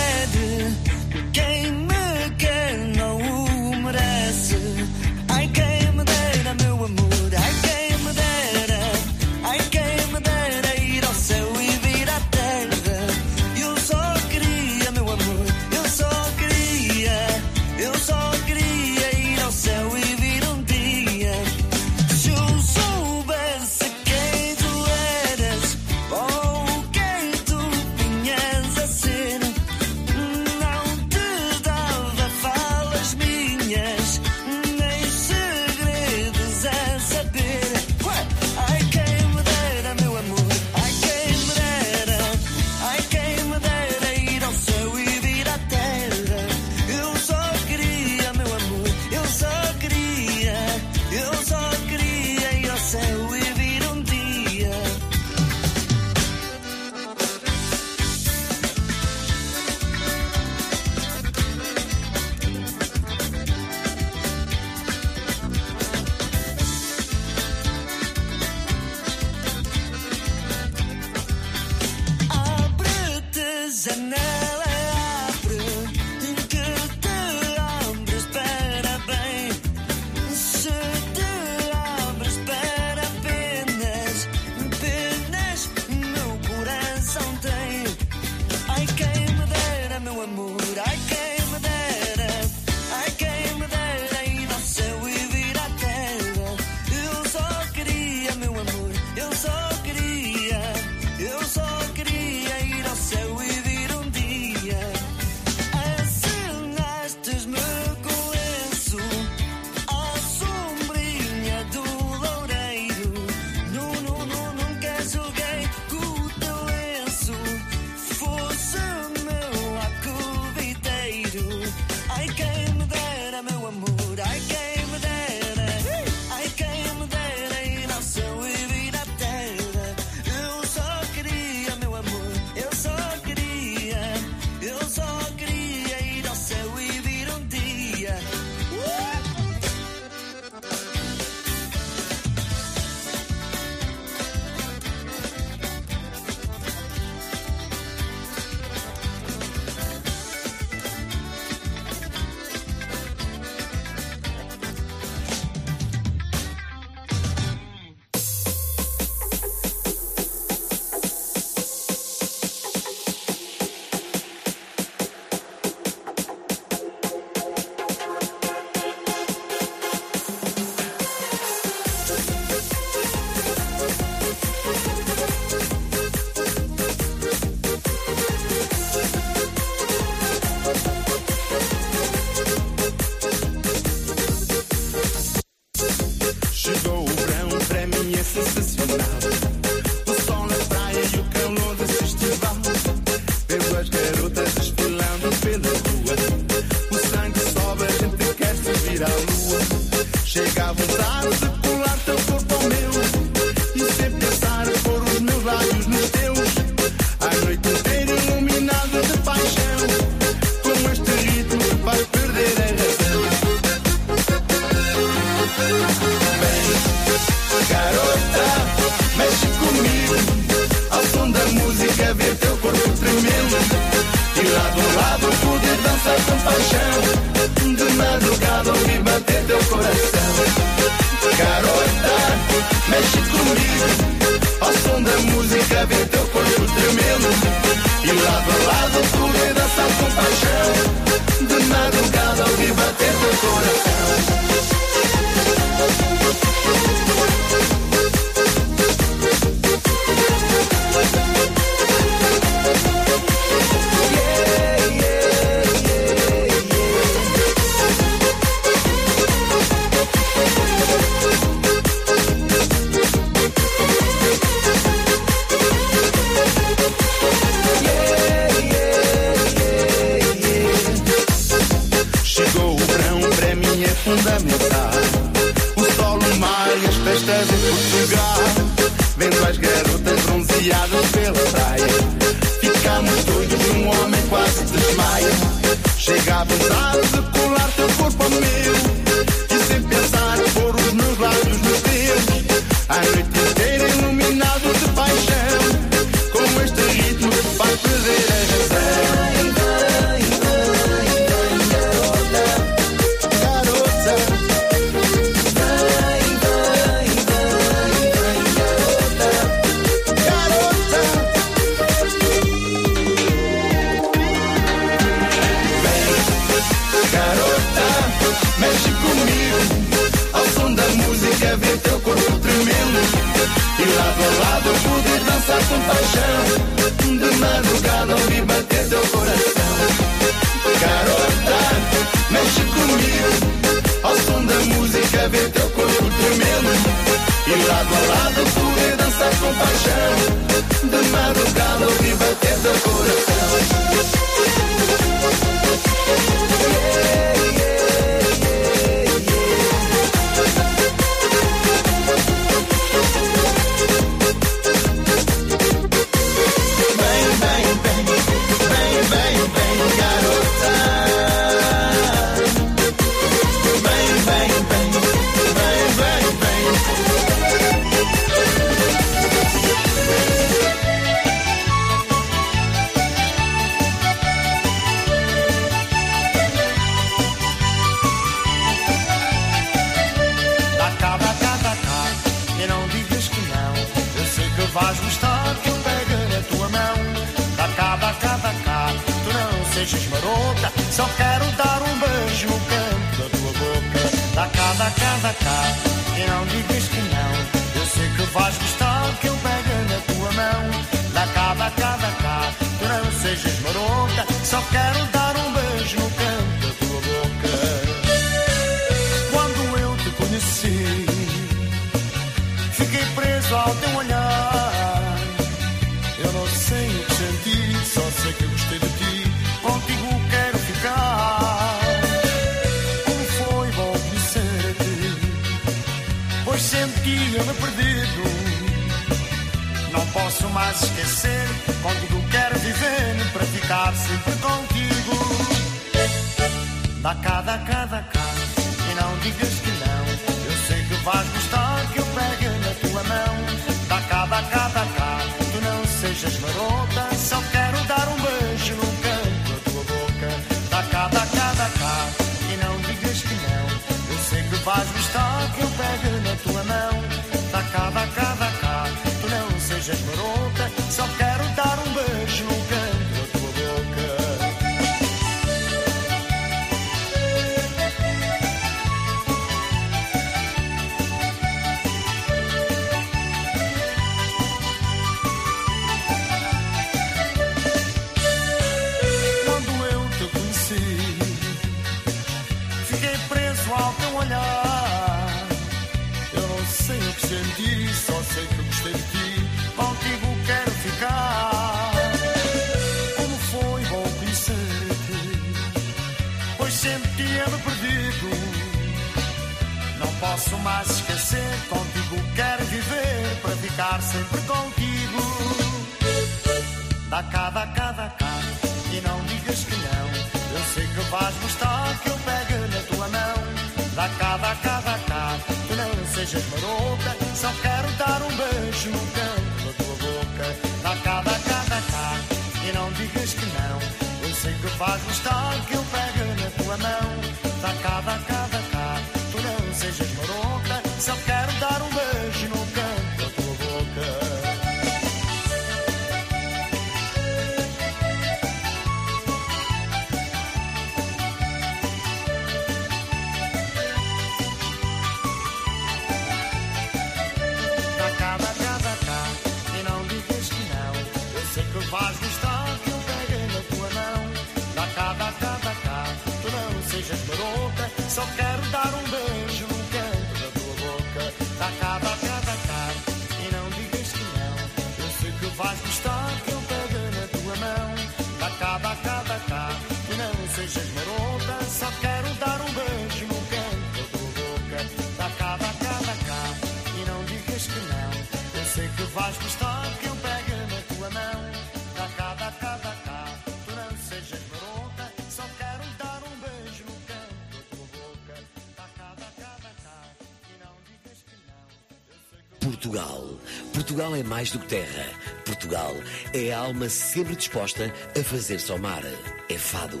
Portugal. Portugal é mais do que terra. Portugal é a alma sempre disposta a fazer-se ao mar. É fado,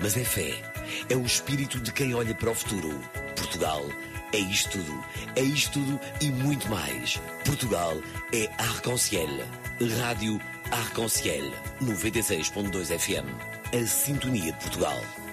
mas é fé. É o espírito de quem olha para o futuro. Portugal é isto tudo. É isto tudo e muito mais. Portugal é Arc-en-Ciel. Rádio Arc-en-Ciel 96.2 FM. A sintonia de Portugal.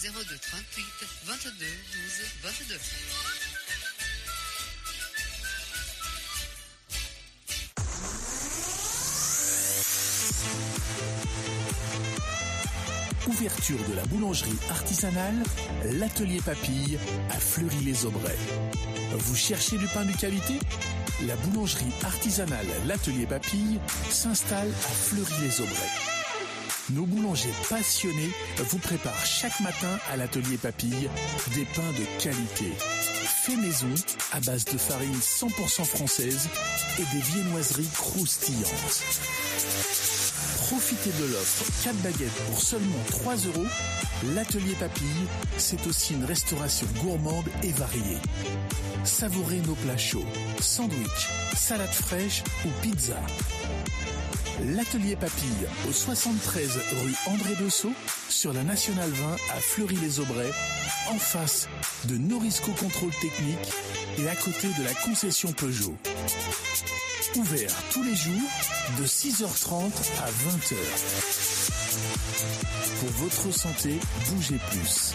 02 38 22 12 22. Ouverture de la boulangerie artisanale, l'atelier Papille à Fleury-les-Aubrais. Vous cherchez du pain de qualité? La boulangerie artisanale L'atelier Papille s'installe à Fleury-les-Aubrais. Nos boulangers passionnés vous préparent chaque matin à l'atelier Papille des pains de qualité. Fait maison à base de farine 100% française et des viennoiseries croustillantes. Profitez de l'offre 4 baguettes pour seulement 3 euros. L'atelier Papille, c'est aussi une restauration gourmande et variée. Savourez nos plats chauds, sandwich, salade fraîche ou pizza. L'atelier Papille au 73 rue André Dessau sur la Nationale 20 à Fleury-les-Aubrais, en face de Norisco Contrôle Technique et à côté de la concession Peugeot. Ouvert tous les jours de 6h30 à 20h. Pour votre santé, bougez plus.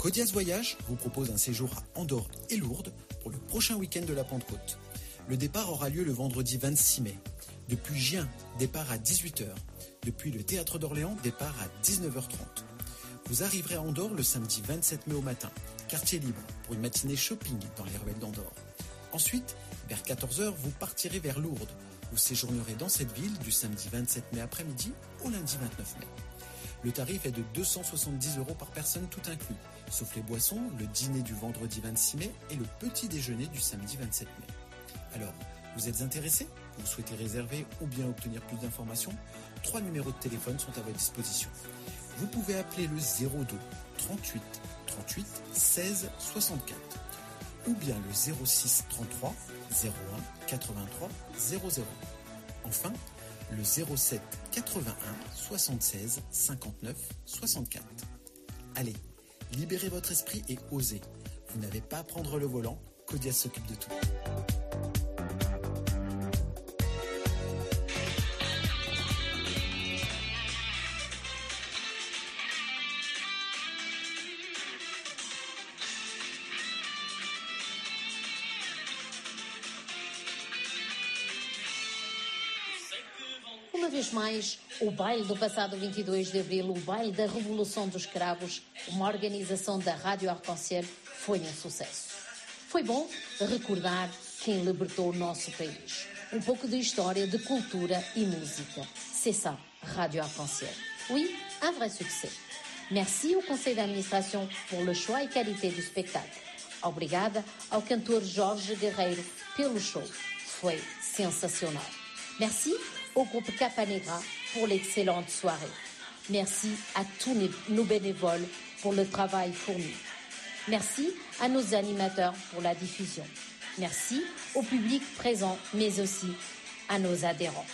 Codias Voyage vous propose un séjour à Andorre et Lourdes pour le prochain week-end de la Pentecôte. Le départ aura lieu le vendredi 26 mai. Depuis Gien, départ à 18h. Depuis le théâtre d'Orléans, départ à 19h30. Vous arriverez à Andorre le samedi 27 mai au matin, quartier libre, pour une matinée shopping dans les ruelles d'Andorre. Ensuite, vers 14h, vous partirez vers Lourdes. Vous séjournerez dans cette ville du samedi 27 mai après-midi au lundi 29 mai. Le tarif est de 270 euros par personne tout inclus, sauf les boissons, le dîner du vendredi 26 mai et le petit déjeuner du samedi 27 mai. Alors, vous êtes intéressé Vous souhaitez réserver ou bien obtenir plus d'informations? Trois numéros de téléphone sont à votre disposition. Vous pouvez appeler le 02 38 38 16 64 ou bien le 06 33 01 83 00. Enfin, le 07 81 76 59 64. Allez, libérez votre esprit et osez. Vous n'avez pas à prendre le volant, Codias s'occupe de tout. Vez mais, o baile do passado 22 de abril, o baile da Revolução dos Cravos, uma organização da Rádio Arconciel, foi um sucesso. Foi bom recordar quem libertou o nosso país. Um pouco de história, de cultura e música. C'est ça, Radio Arc-en-Ciel. Oui, un vrai succès. Merci au conseil d'administration pour le choix et qualité du spectacle. Obrigada ao cantor Jorge Guerreiro pelo show. Foi sensacional. Merci au groupe Capanegra pour l'excellente soirée. Merci à tous nos bénévoles pour le travail fourni. Merci à nos animateurs pour la diffusion. Merci au public présent, mais aussi à nos adhérents.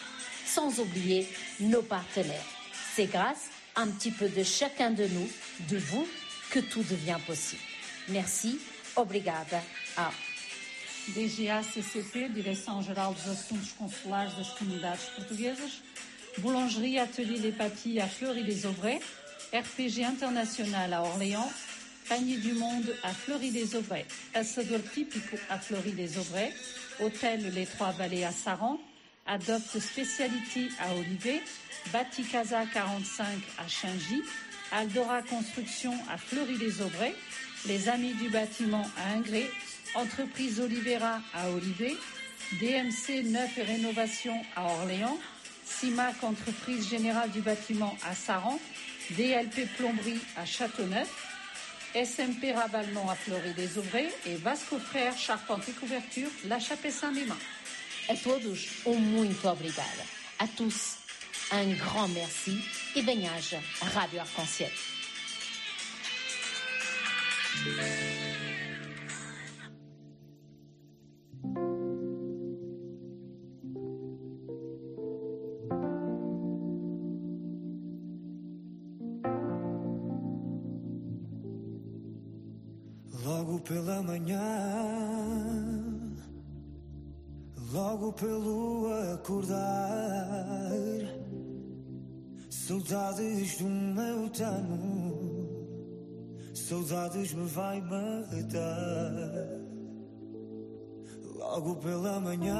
Sans oublier nos partenaires. C'est grâce à un petit peu de chacun de nous, de vous, que tout devient possible. Merci, obrigada, a DGA-CCP, Direção-Geral dos Assuntos Consulares das Comunidades Portuguesas, Boulangerie Atelier Les Papilles à Fleury-les-Aubrais, RPG International à Orléans, Panier du Monde à Fleury-les-Aubrais, Assador Típico à Fleury-les-Aubrais, Hôtel Les Trois Vallées à Saran, Adopt Speciality à Olivet, Baticasa 45 à Chingy, Aldora Construction à Fleury-les-Aubrais, Les Amis du Bâtiment à Ingré, Entreprise Olivera à Olivet, DMC Neuf et Rénovation à Orléans, CIMAC Entreprise Générale du Bâtiment à Saran, DLP Plomberie à Châteauneuf, SMP Raballement à Fleury-les-Aubrais et Vasco Frères Charpente et Couverture, La Chapelle-Saint-Mémin. A todos, muito obrigada. A tous, un grand merci e bem-aja à Rádio Arc-en-Ciel. Saudades me vai matar. Logo pela manhã,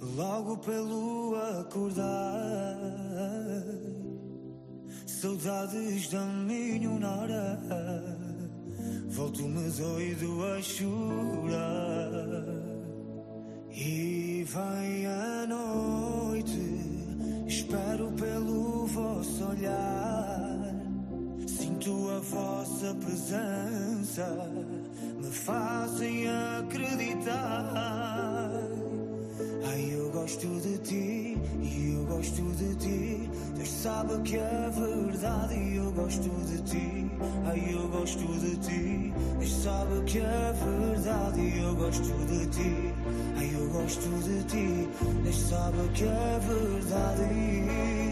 logo pelo acordar. Saudades da minha nora Volto-me doido a chorar E vem a noite Espero pelo vosso olhar. Sinto a vossa presença. Me fazem acreditar Ai, eu gosto de ti e eu gosto de ti. Deus sabe que é verdade e eu gosto de ti. Ai, eu gosto de ti. Deus sabe que é verdade e eu gosto de ti. Ai, eu gosto de ti. Deus sabe que é verdade.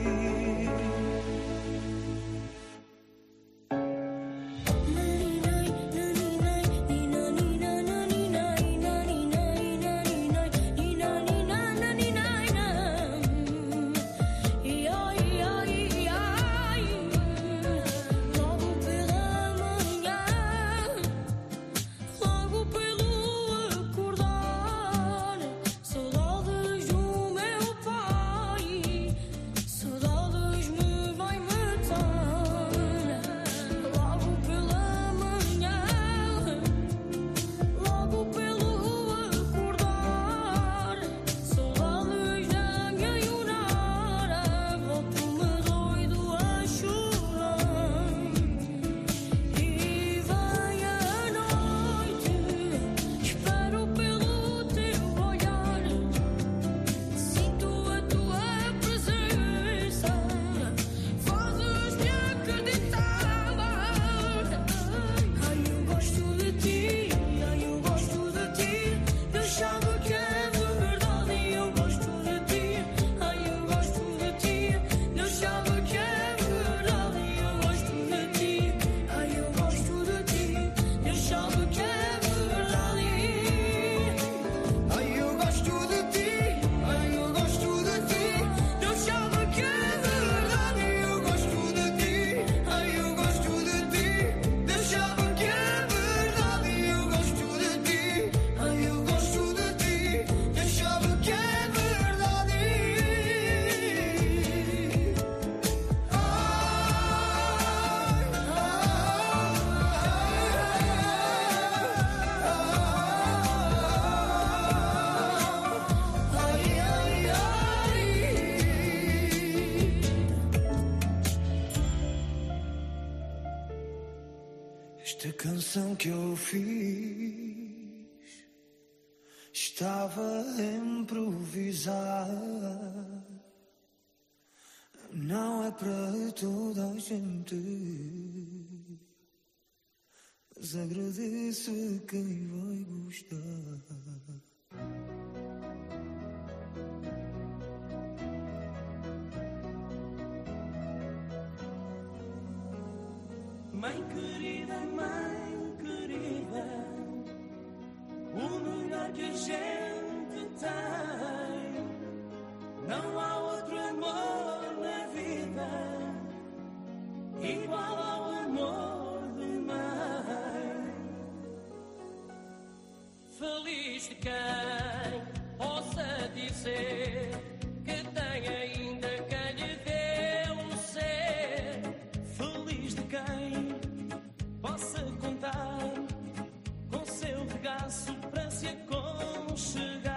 canção que eu fiz estava improvisada. Não é para toda a gente. Mas agradeço quem vai gostar. Mãe querida, mãe. que a gente tem. Não há outro amor na vida igual ao amor de mãe. Feliz de quem possa dizer que tem ainda quem lhe dê um ser. Feliz de quem possa contar. gas, um preço a conchegar.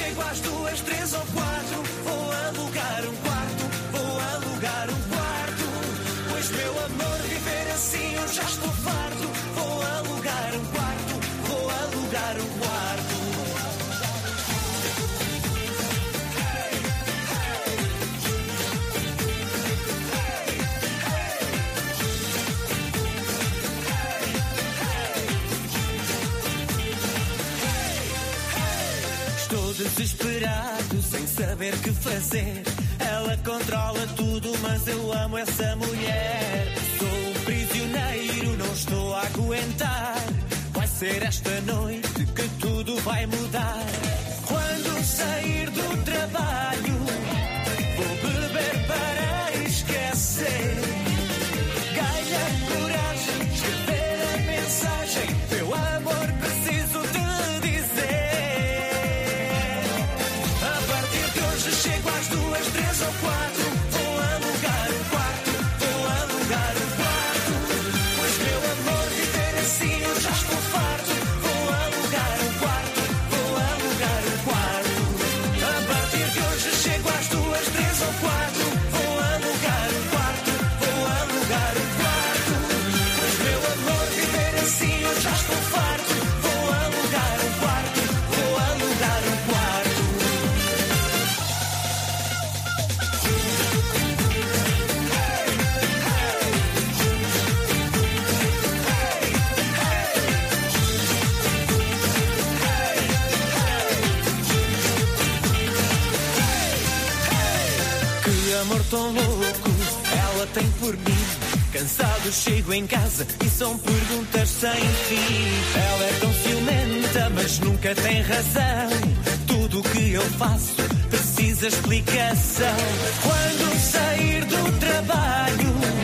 Chego às duas, três ou ser. Ela controla tudo, mas eu amo essa mulher. Sou um prisioneiro, não estou a aguentar. Vai ser esta tão louco, ela tem por mim. Cansado, chego em casa e são perguntas sem fim. Ela é tão ciumenta, mas nunca tem razão. Tudo o que eu faço precisa explicação. Quando sair do trabalho.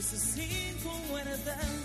você assim como era dançar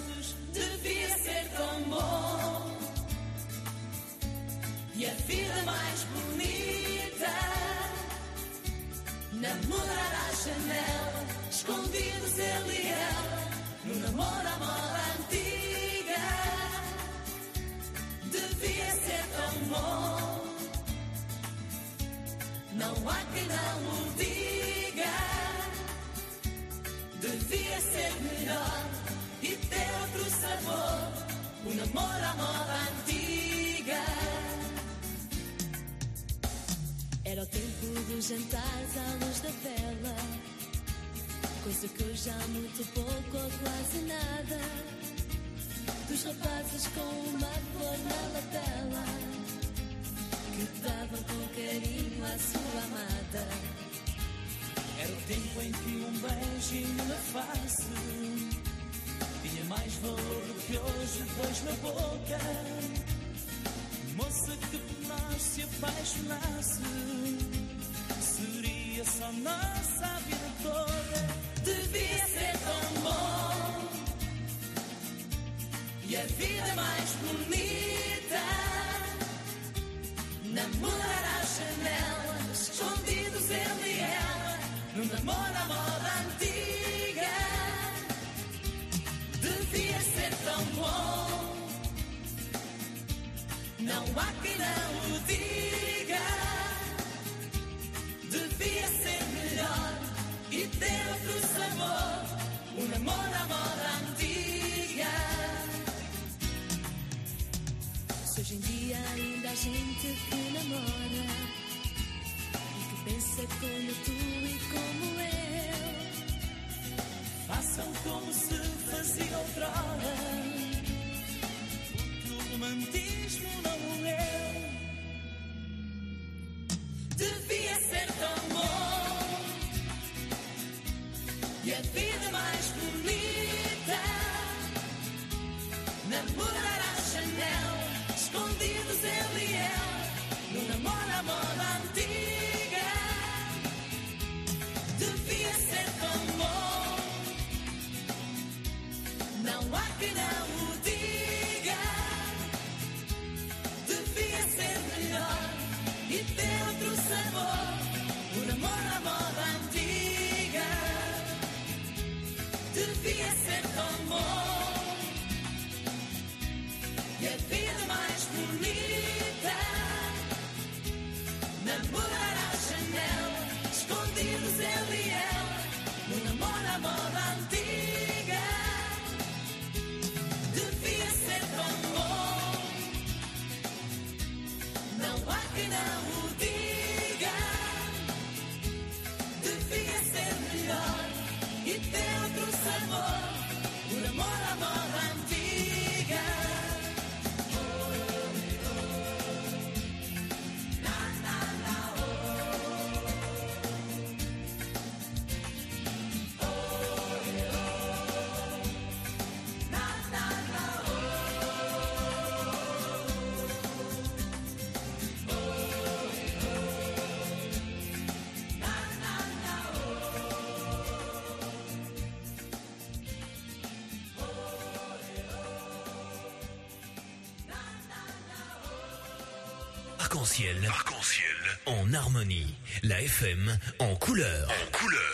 gente que namora e que pensa como tu e como eu. Façam como se fazia outrora. o romântico. Arc-en-ciel. Arc-en-ciel. En harmonie. La FM en couleur. En couleur.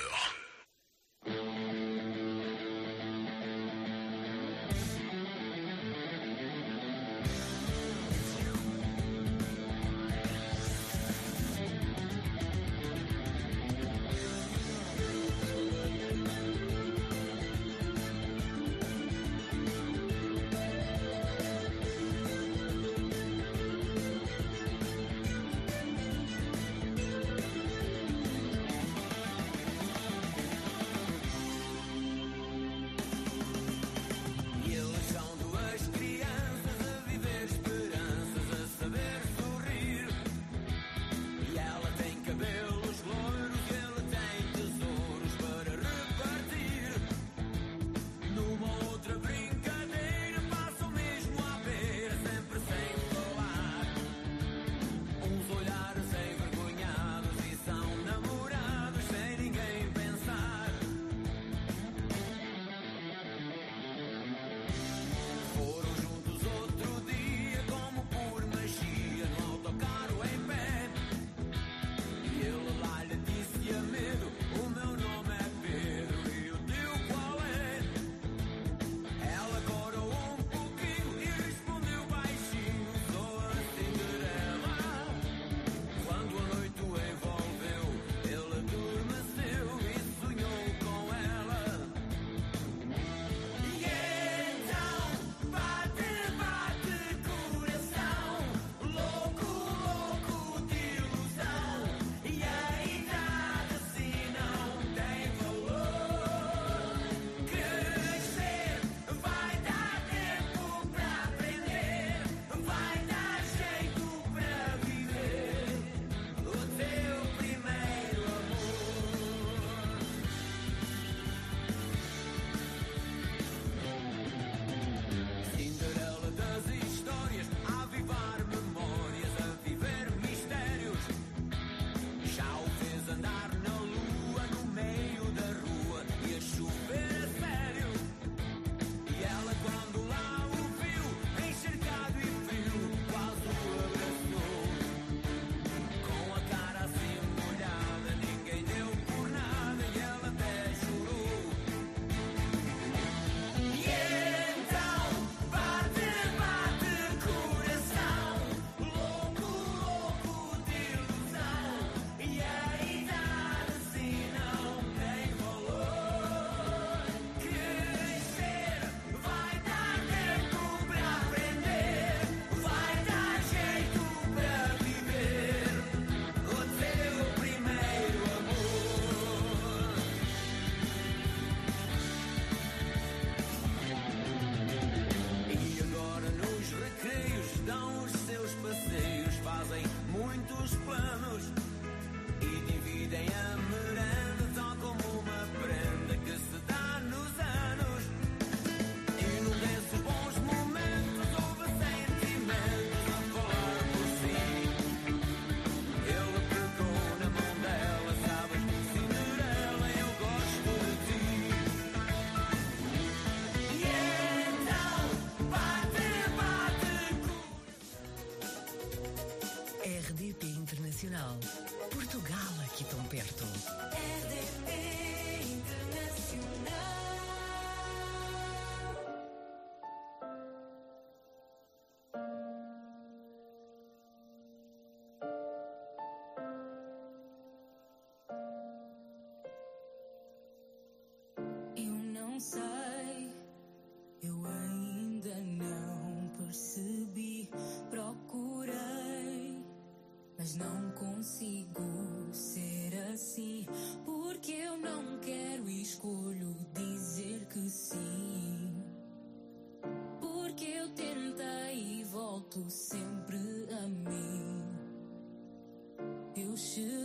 shoes.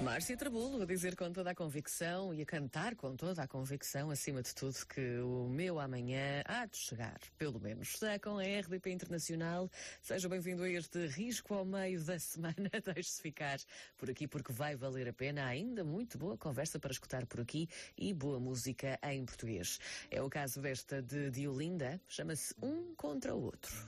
Márcia Trabulo a dizer com toda a convicção e a cantar com toda a convicção, acima de tudo, que o meu amanhã há de chegar, pelo menos. Está com a RDP Internacional. Seja bem-vindo a este risco ao meio da semana. Deixe-se ficar por aqui porque vai valer a pena. Há ainda muito boa conversa para escutar por aqui e boa música em português. É o caso desta de Diolinda, chama-se Um Contra o Outro.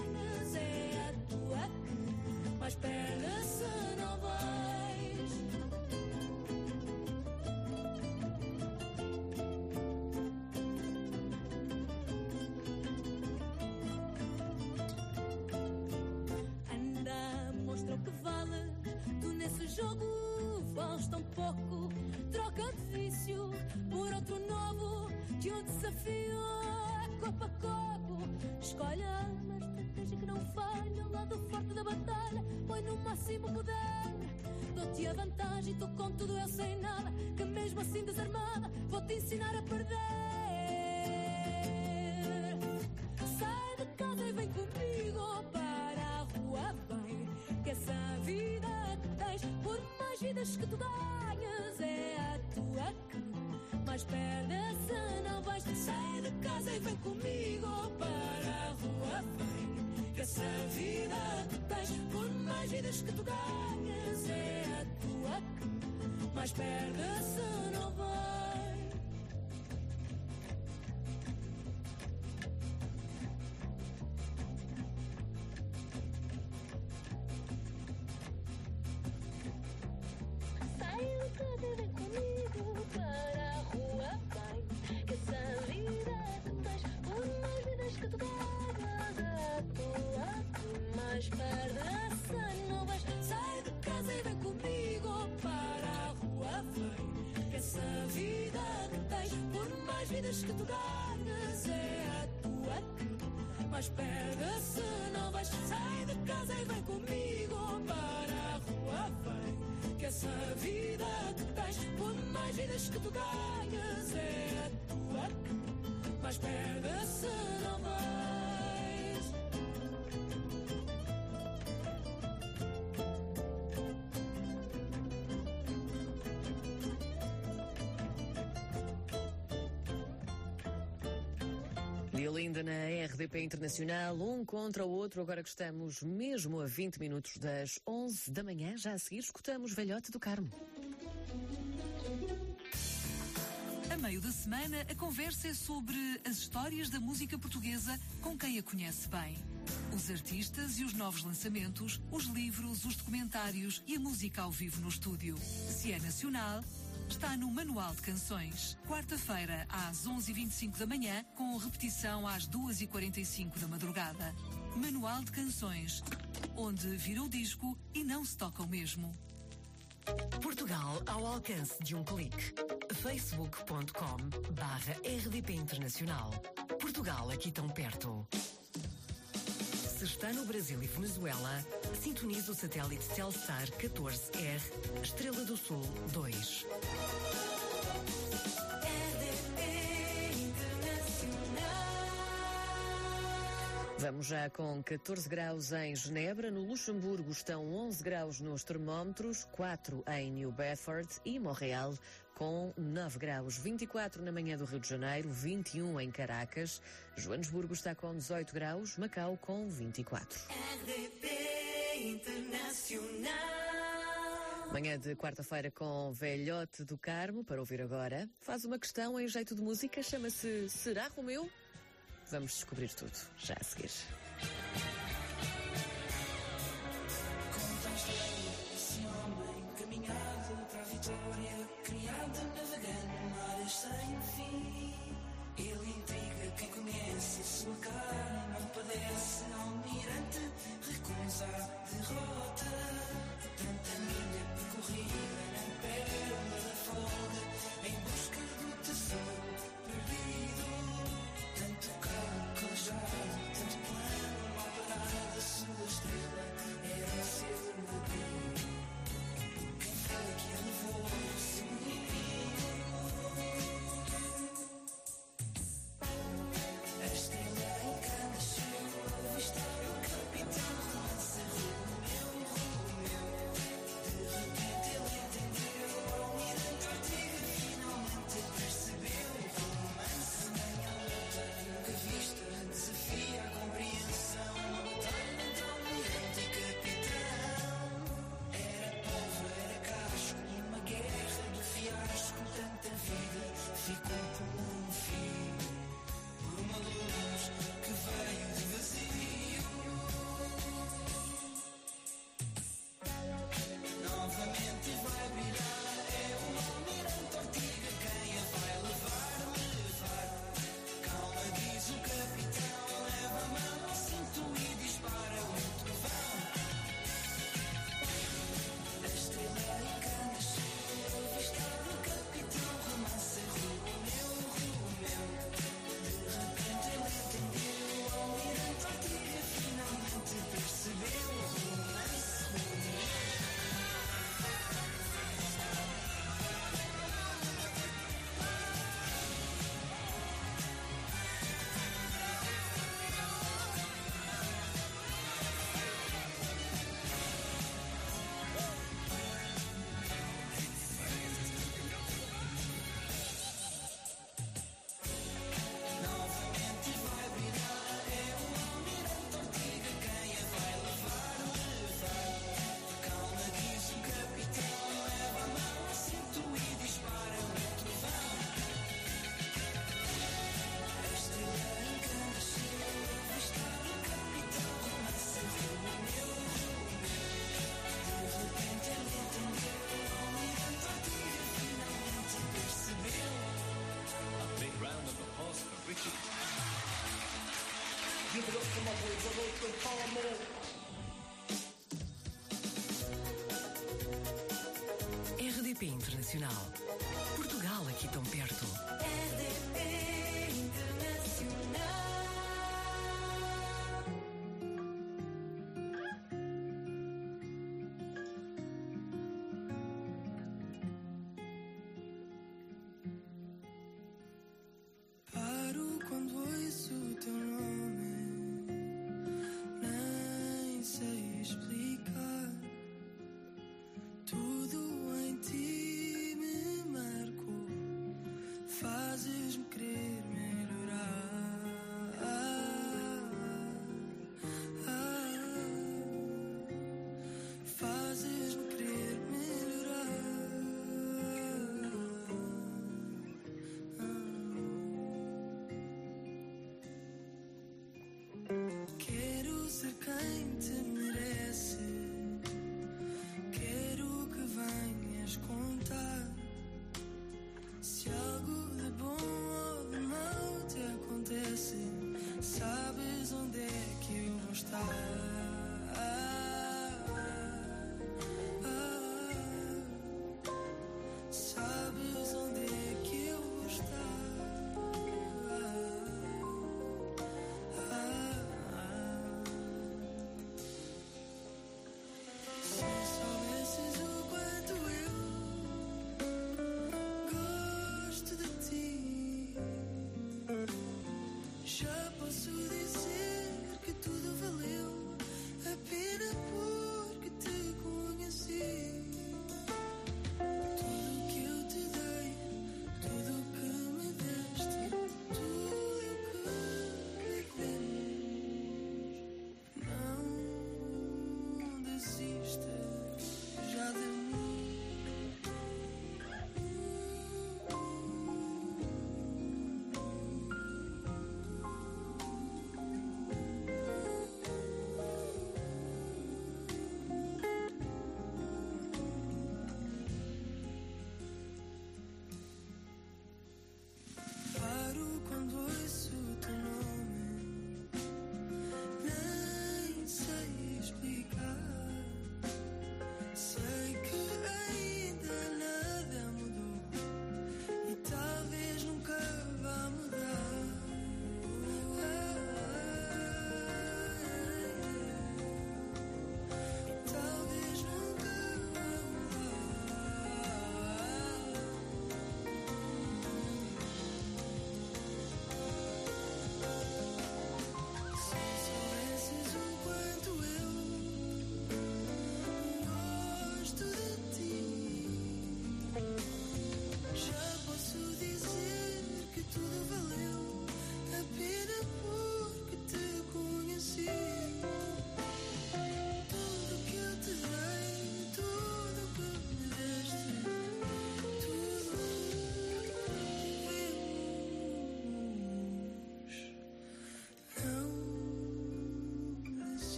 que tu ganhas, é a tua que mais perdes se não vais. Sai de casa e vem comigo para a rua, vem. Que essa vida que tens, por mais vidas que tu ganhas, é a tua que mais perdes se que tu ganhas, é a tua mais perdes se não vais. Sai de casa e vem comigo para a rua, vai. Que essa vida que tens, por mais vidas que tu ganhas, Diolinda na RDP Internacional, um contra o outro, agora que estamos mesmo a 20 minutos das 11 da manhã, já a seguir escutamos Velhote do Carmo. A meio da semana, a conversa é sobre as histórias da música portuguesa com quem a conhece bem. Os artistas e os novos lançamentos, os livros, os documentários e a música ao vivo no estúdio. Se é nacional, está no Manual de Canções. Quarta-feira, às 11h25 da manhã, com repetição às 2h45 da madrugada. Manual de Canções, onde vira o disco e não se toca o mesmo. Portugal ao alcance de um clique. facebook.com barra RDP Internacional. Portugal aqui tão perto está no Brasil e Venezuela, sintonize o satélite Telstar 14R, Estrela do Sul 2. Vamos já com 14 graus em Genebra, no Luxemburgo estão 11 graus nos termómetros, 4 em New Bedford e Montreal com 9 graus, 24 na manhã do Rio de Janeiro, 21 em Caracas, Joanesburgo está com 18 graus, Macau com 24. RDP Internacional. Manhã de quarta-feira com Velhote do Carmo, para ouvir agora. Faz uma questão em jeito de música, chama-se Será Romeu? Vamos descobrir tudo, já a seguir. Conta-me esse homem caminhado para a vitória anda navegando mares sem fim. Ele intriga quem conhece a sua cara, não padece, almirante, recusa a derrota. Tanta milha percorrida na perna da folga, em busca do tesouro. RDP Internacional. Portugal aqui tão perto.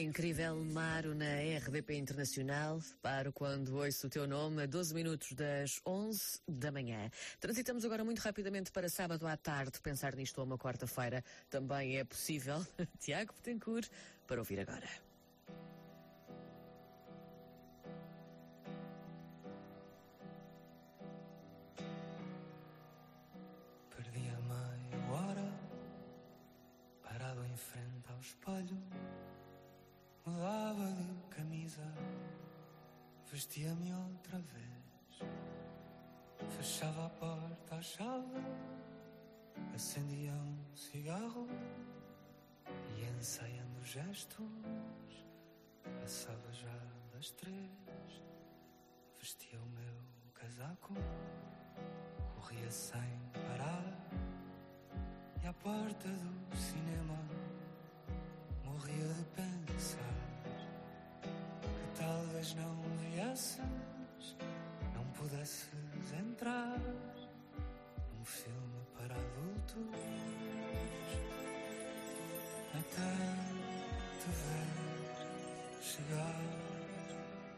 Incrível, Maro, na RDP Internacional. Paro quando ouço o teu nome, a 12 minutos das 11 da manhã. Transitamos agora muito rapidamente para sábado à tarde. Pensar nisto a uma quarta-feira também é possível. Tiago Betancourt, para ouvir agora. Perdi a meia hora Parado em frente ao espelho Vestia-me outra vez. Fechava a porta à chave Acendia um cigarro E ensaiando gestos Passava já das três. Vestia o meu casaco Corria sem parar E à porta do cinema Morria de pensar talvez não viesses Não pudesses entrar Num filme para adultos Até te ver chegar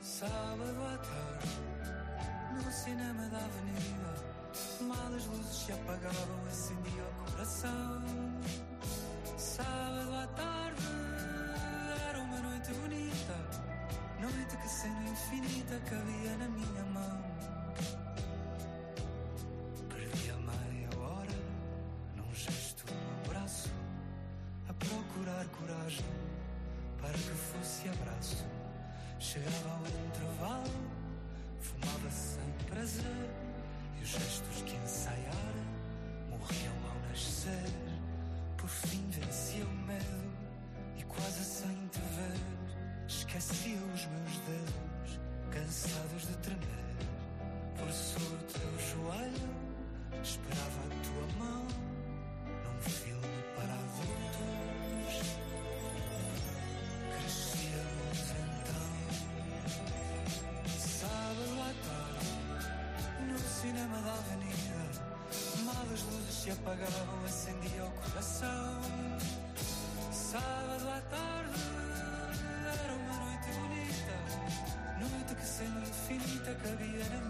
Sábado à tarde No cinema da avenida Mal as luzes se apagavam, acendia o coração. Sábado à tarde que cena infinita cabia na minha mão. Apagavam, acendia o coração Sábado à tarde Era uma noite bonita Noite que sendo infinita cabia na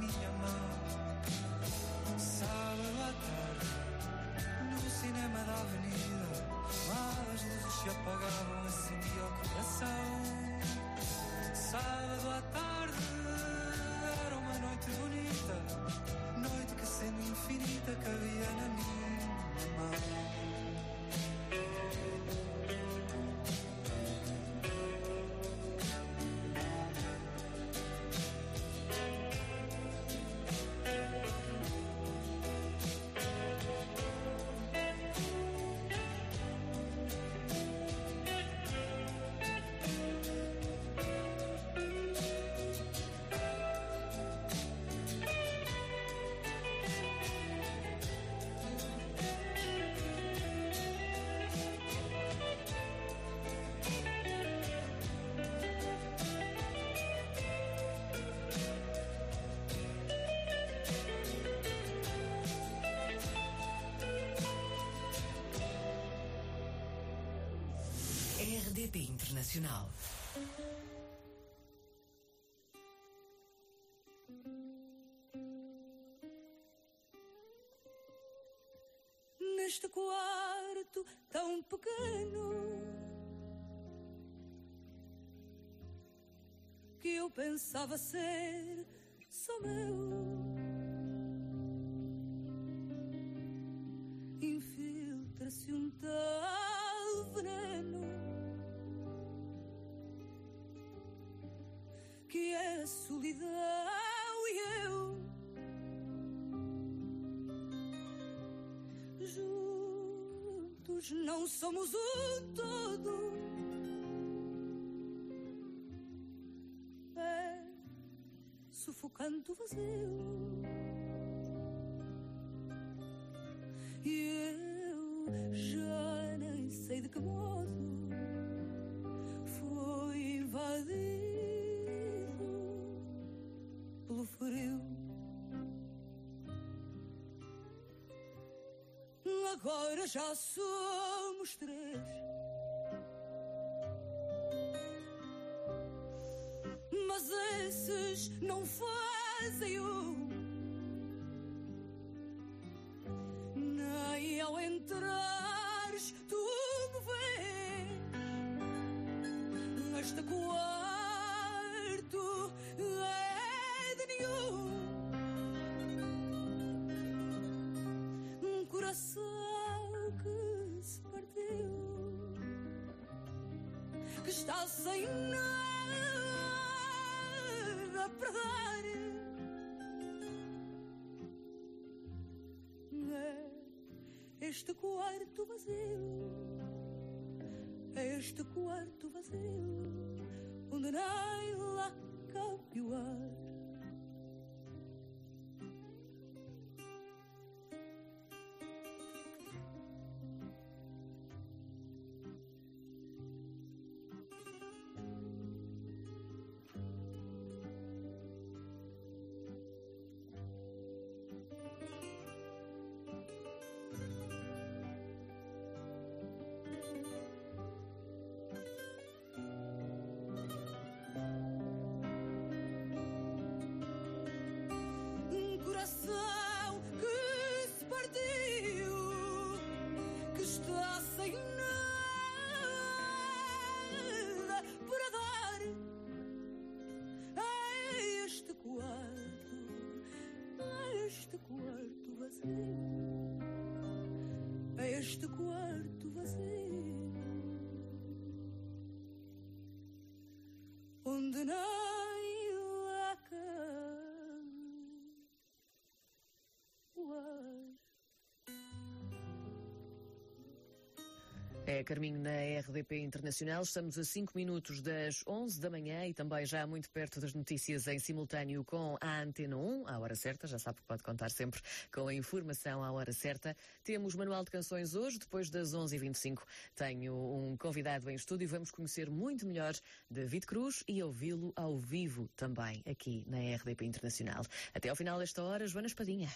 RDP Internacional. Neste quarto tão pequeno que eu pensava ser só meu. Infiltra-se um tal veneno a solidão e eu. Juntos não somos um todo. É sufocante o vazio. agora já somos três. Mas esses não fazem o está sem nada para dar. É este quarto vazio, é este quarto vazio, onde nem coração que se partiu, que está sem nada para dar a este quarto, a este quarto vazio, a este quarto É Carminho na RDP Internacional. Estamos a 5 minutos das 11 da manhã e também já muito perto das notícias em simultâneo com a Antena 1, à hora certa. Já sabe que pode contar sempre com a informação à hora certa. Temos Manual de Canções hoje, depois das 11h25. Tenho um convidado em estúdio. Vamos conhecer muito melhor David Cruz e ouvi-lo ao vivo também aqui na RDP Internacional. Até ao final desta hora, Joana Espadinha.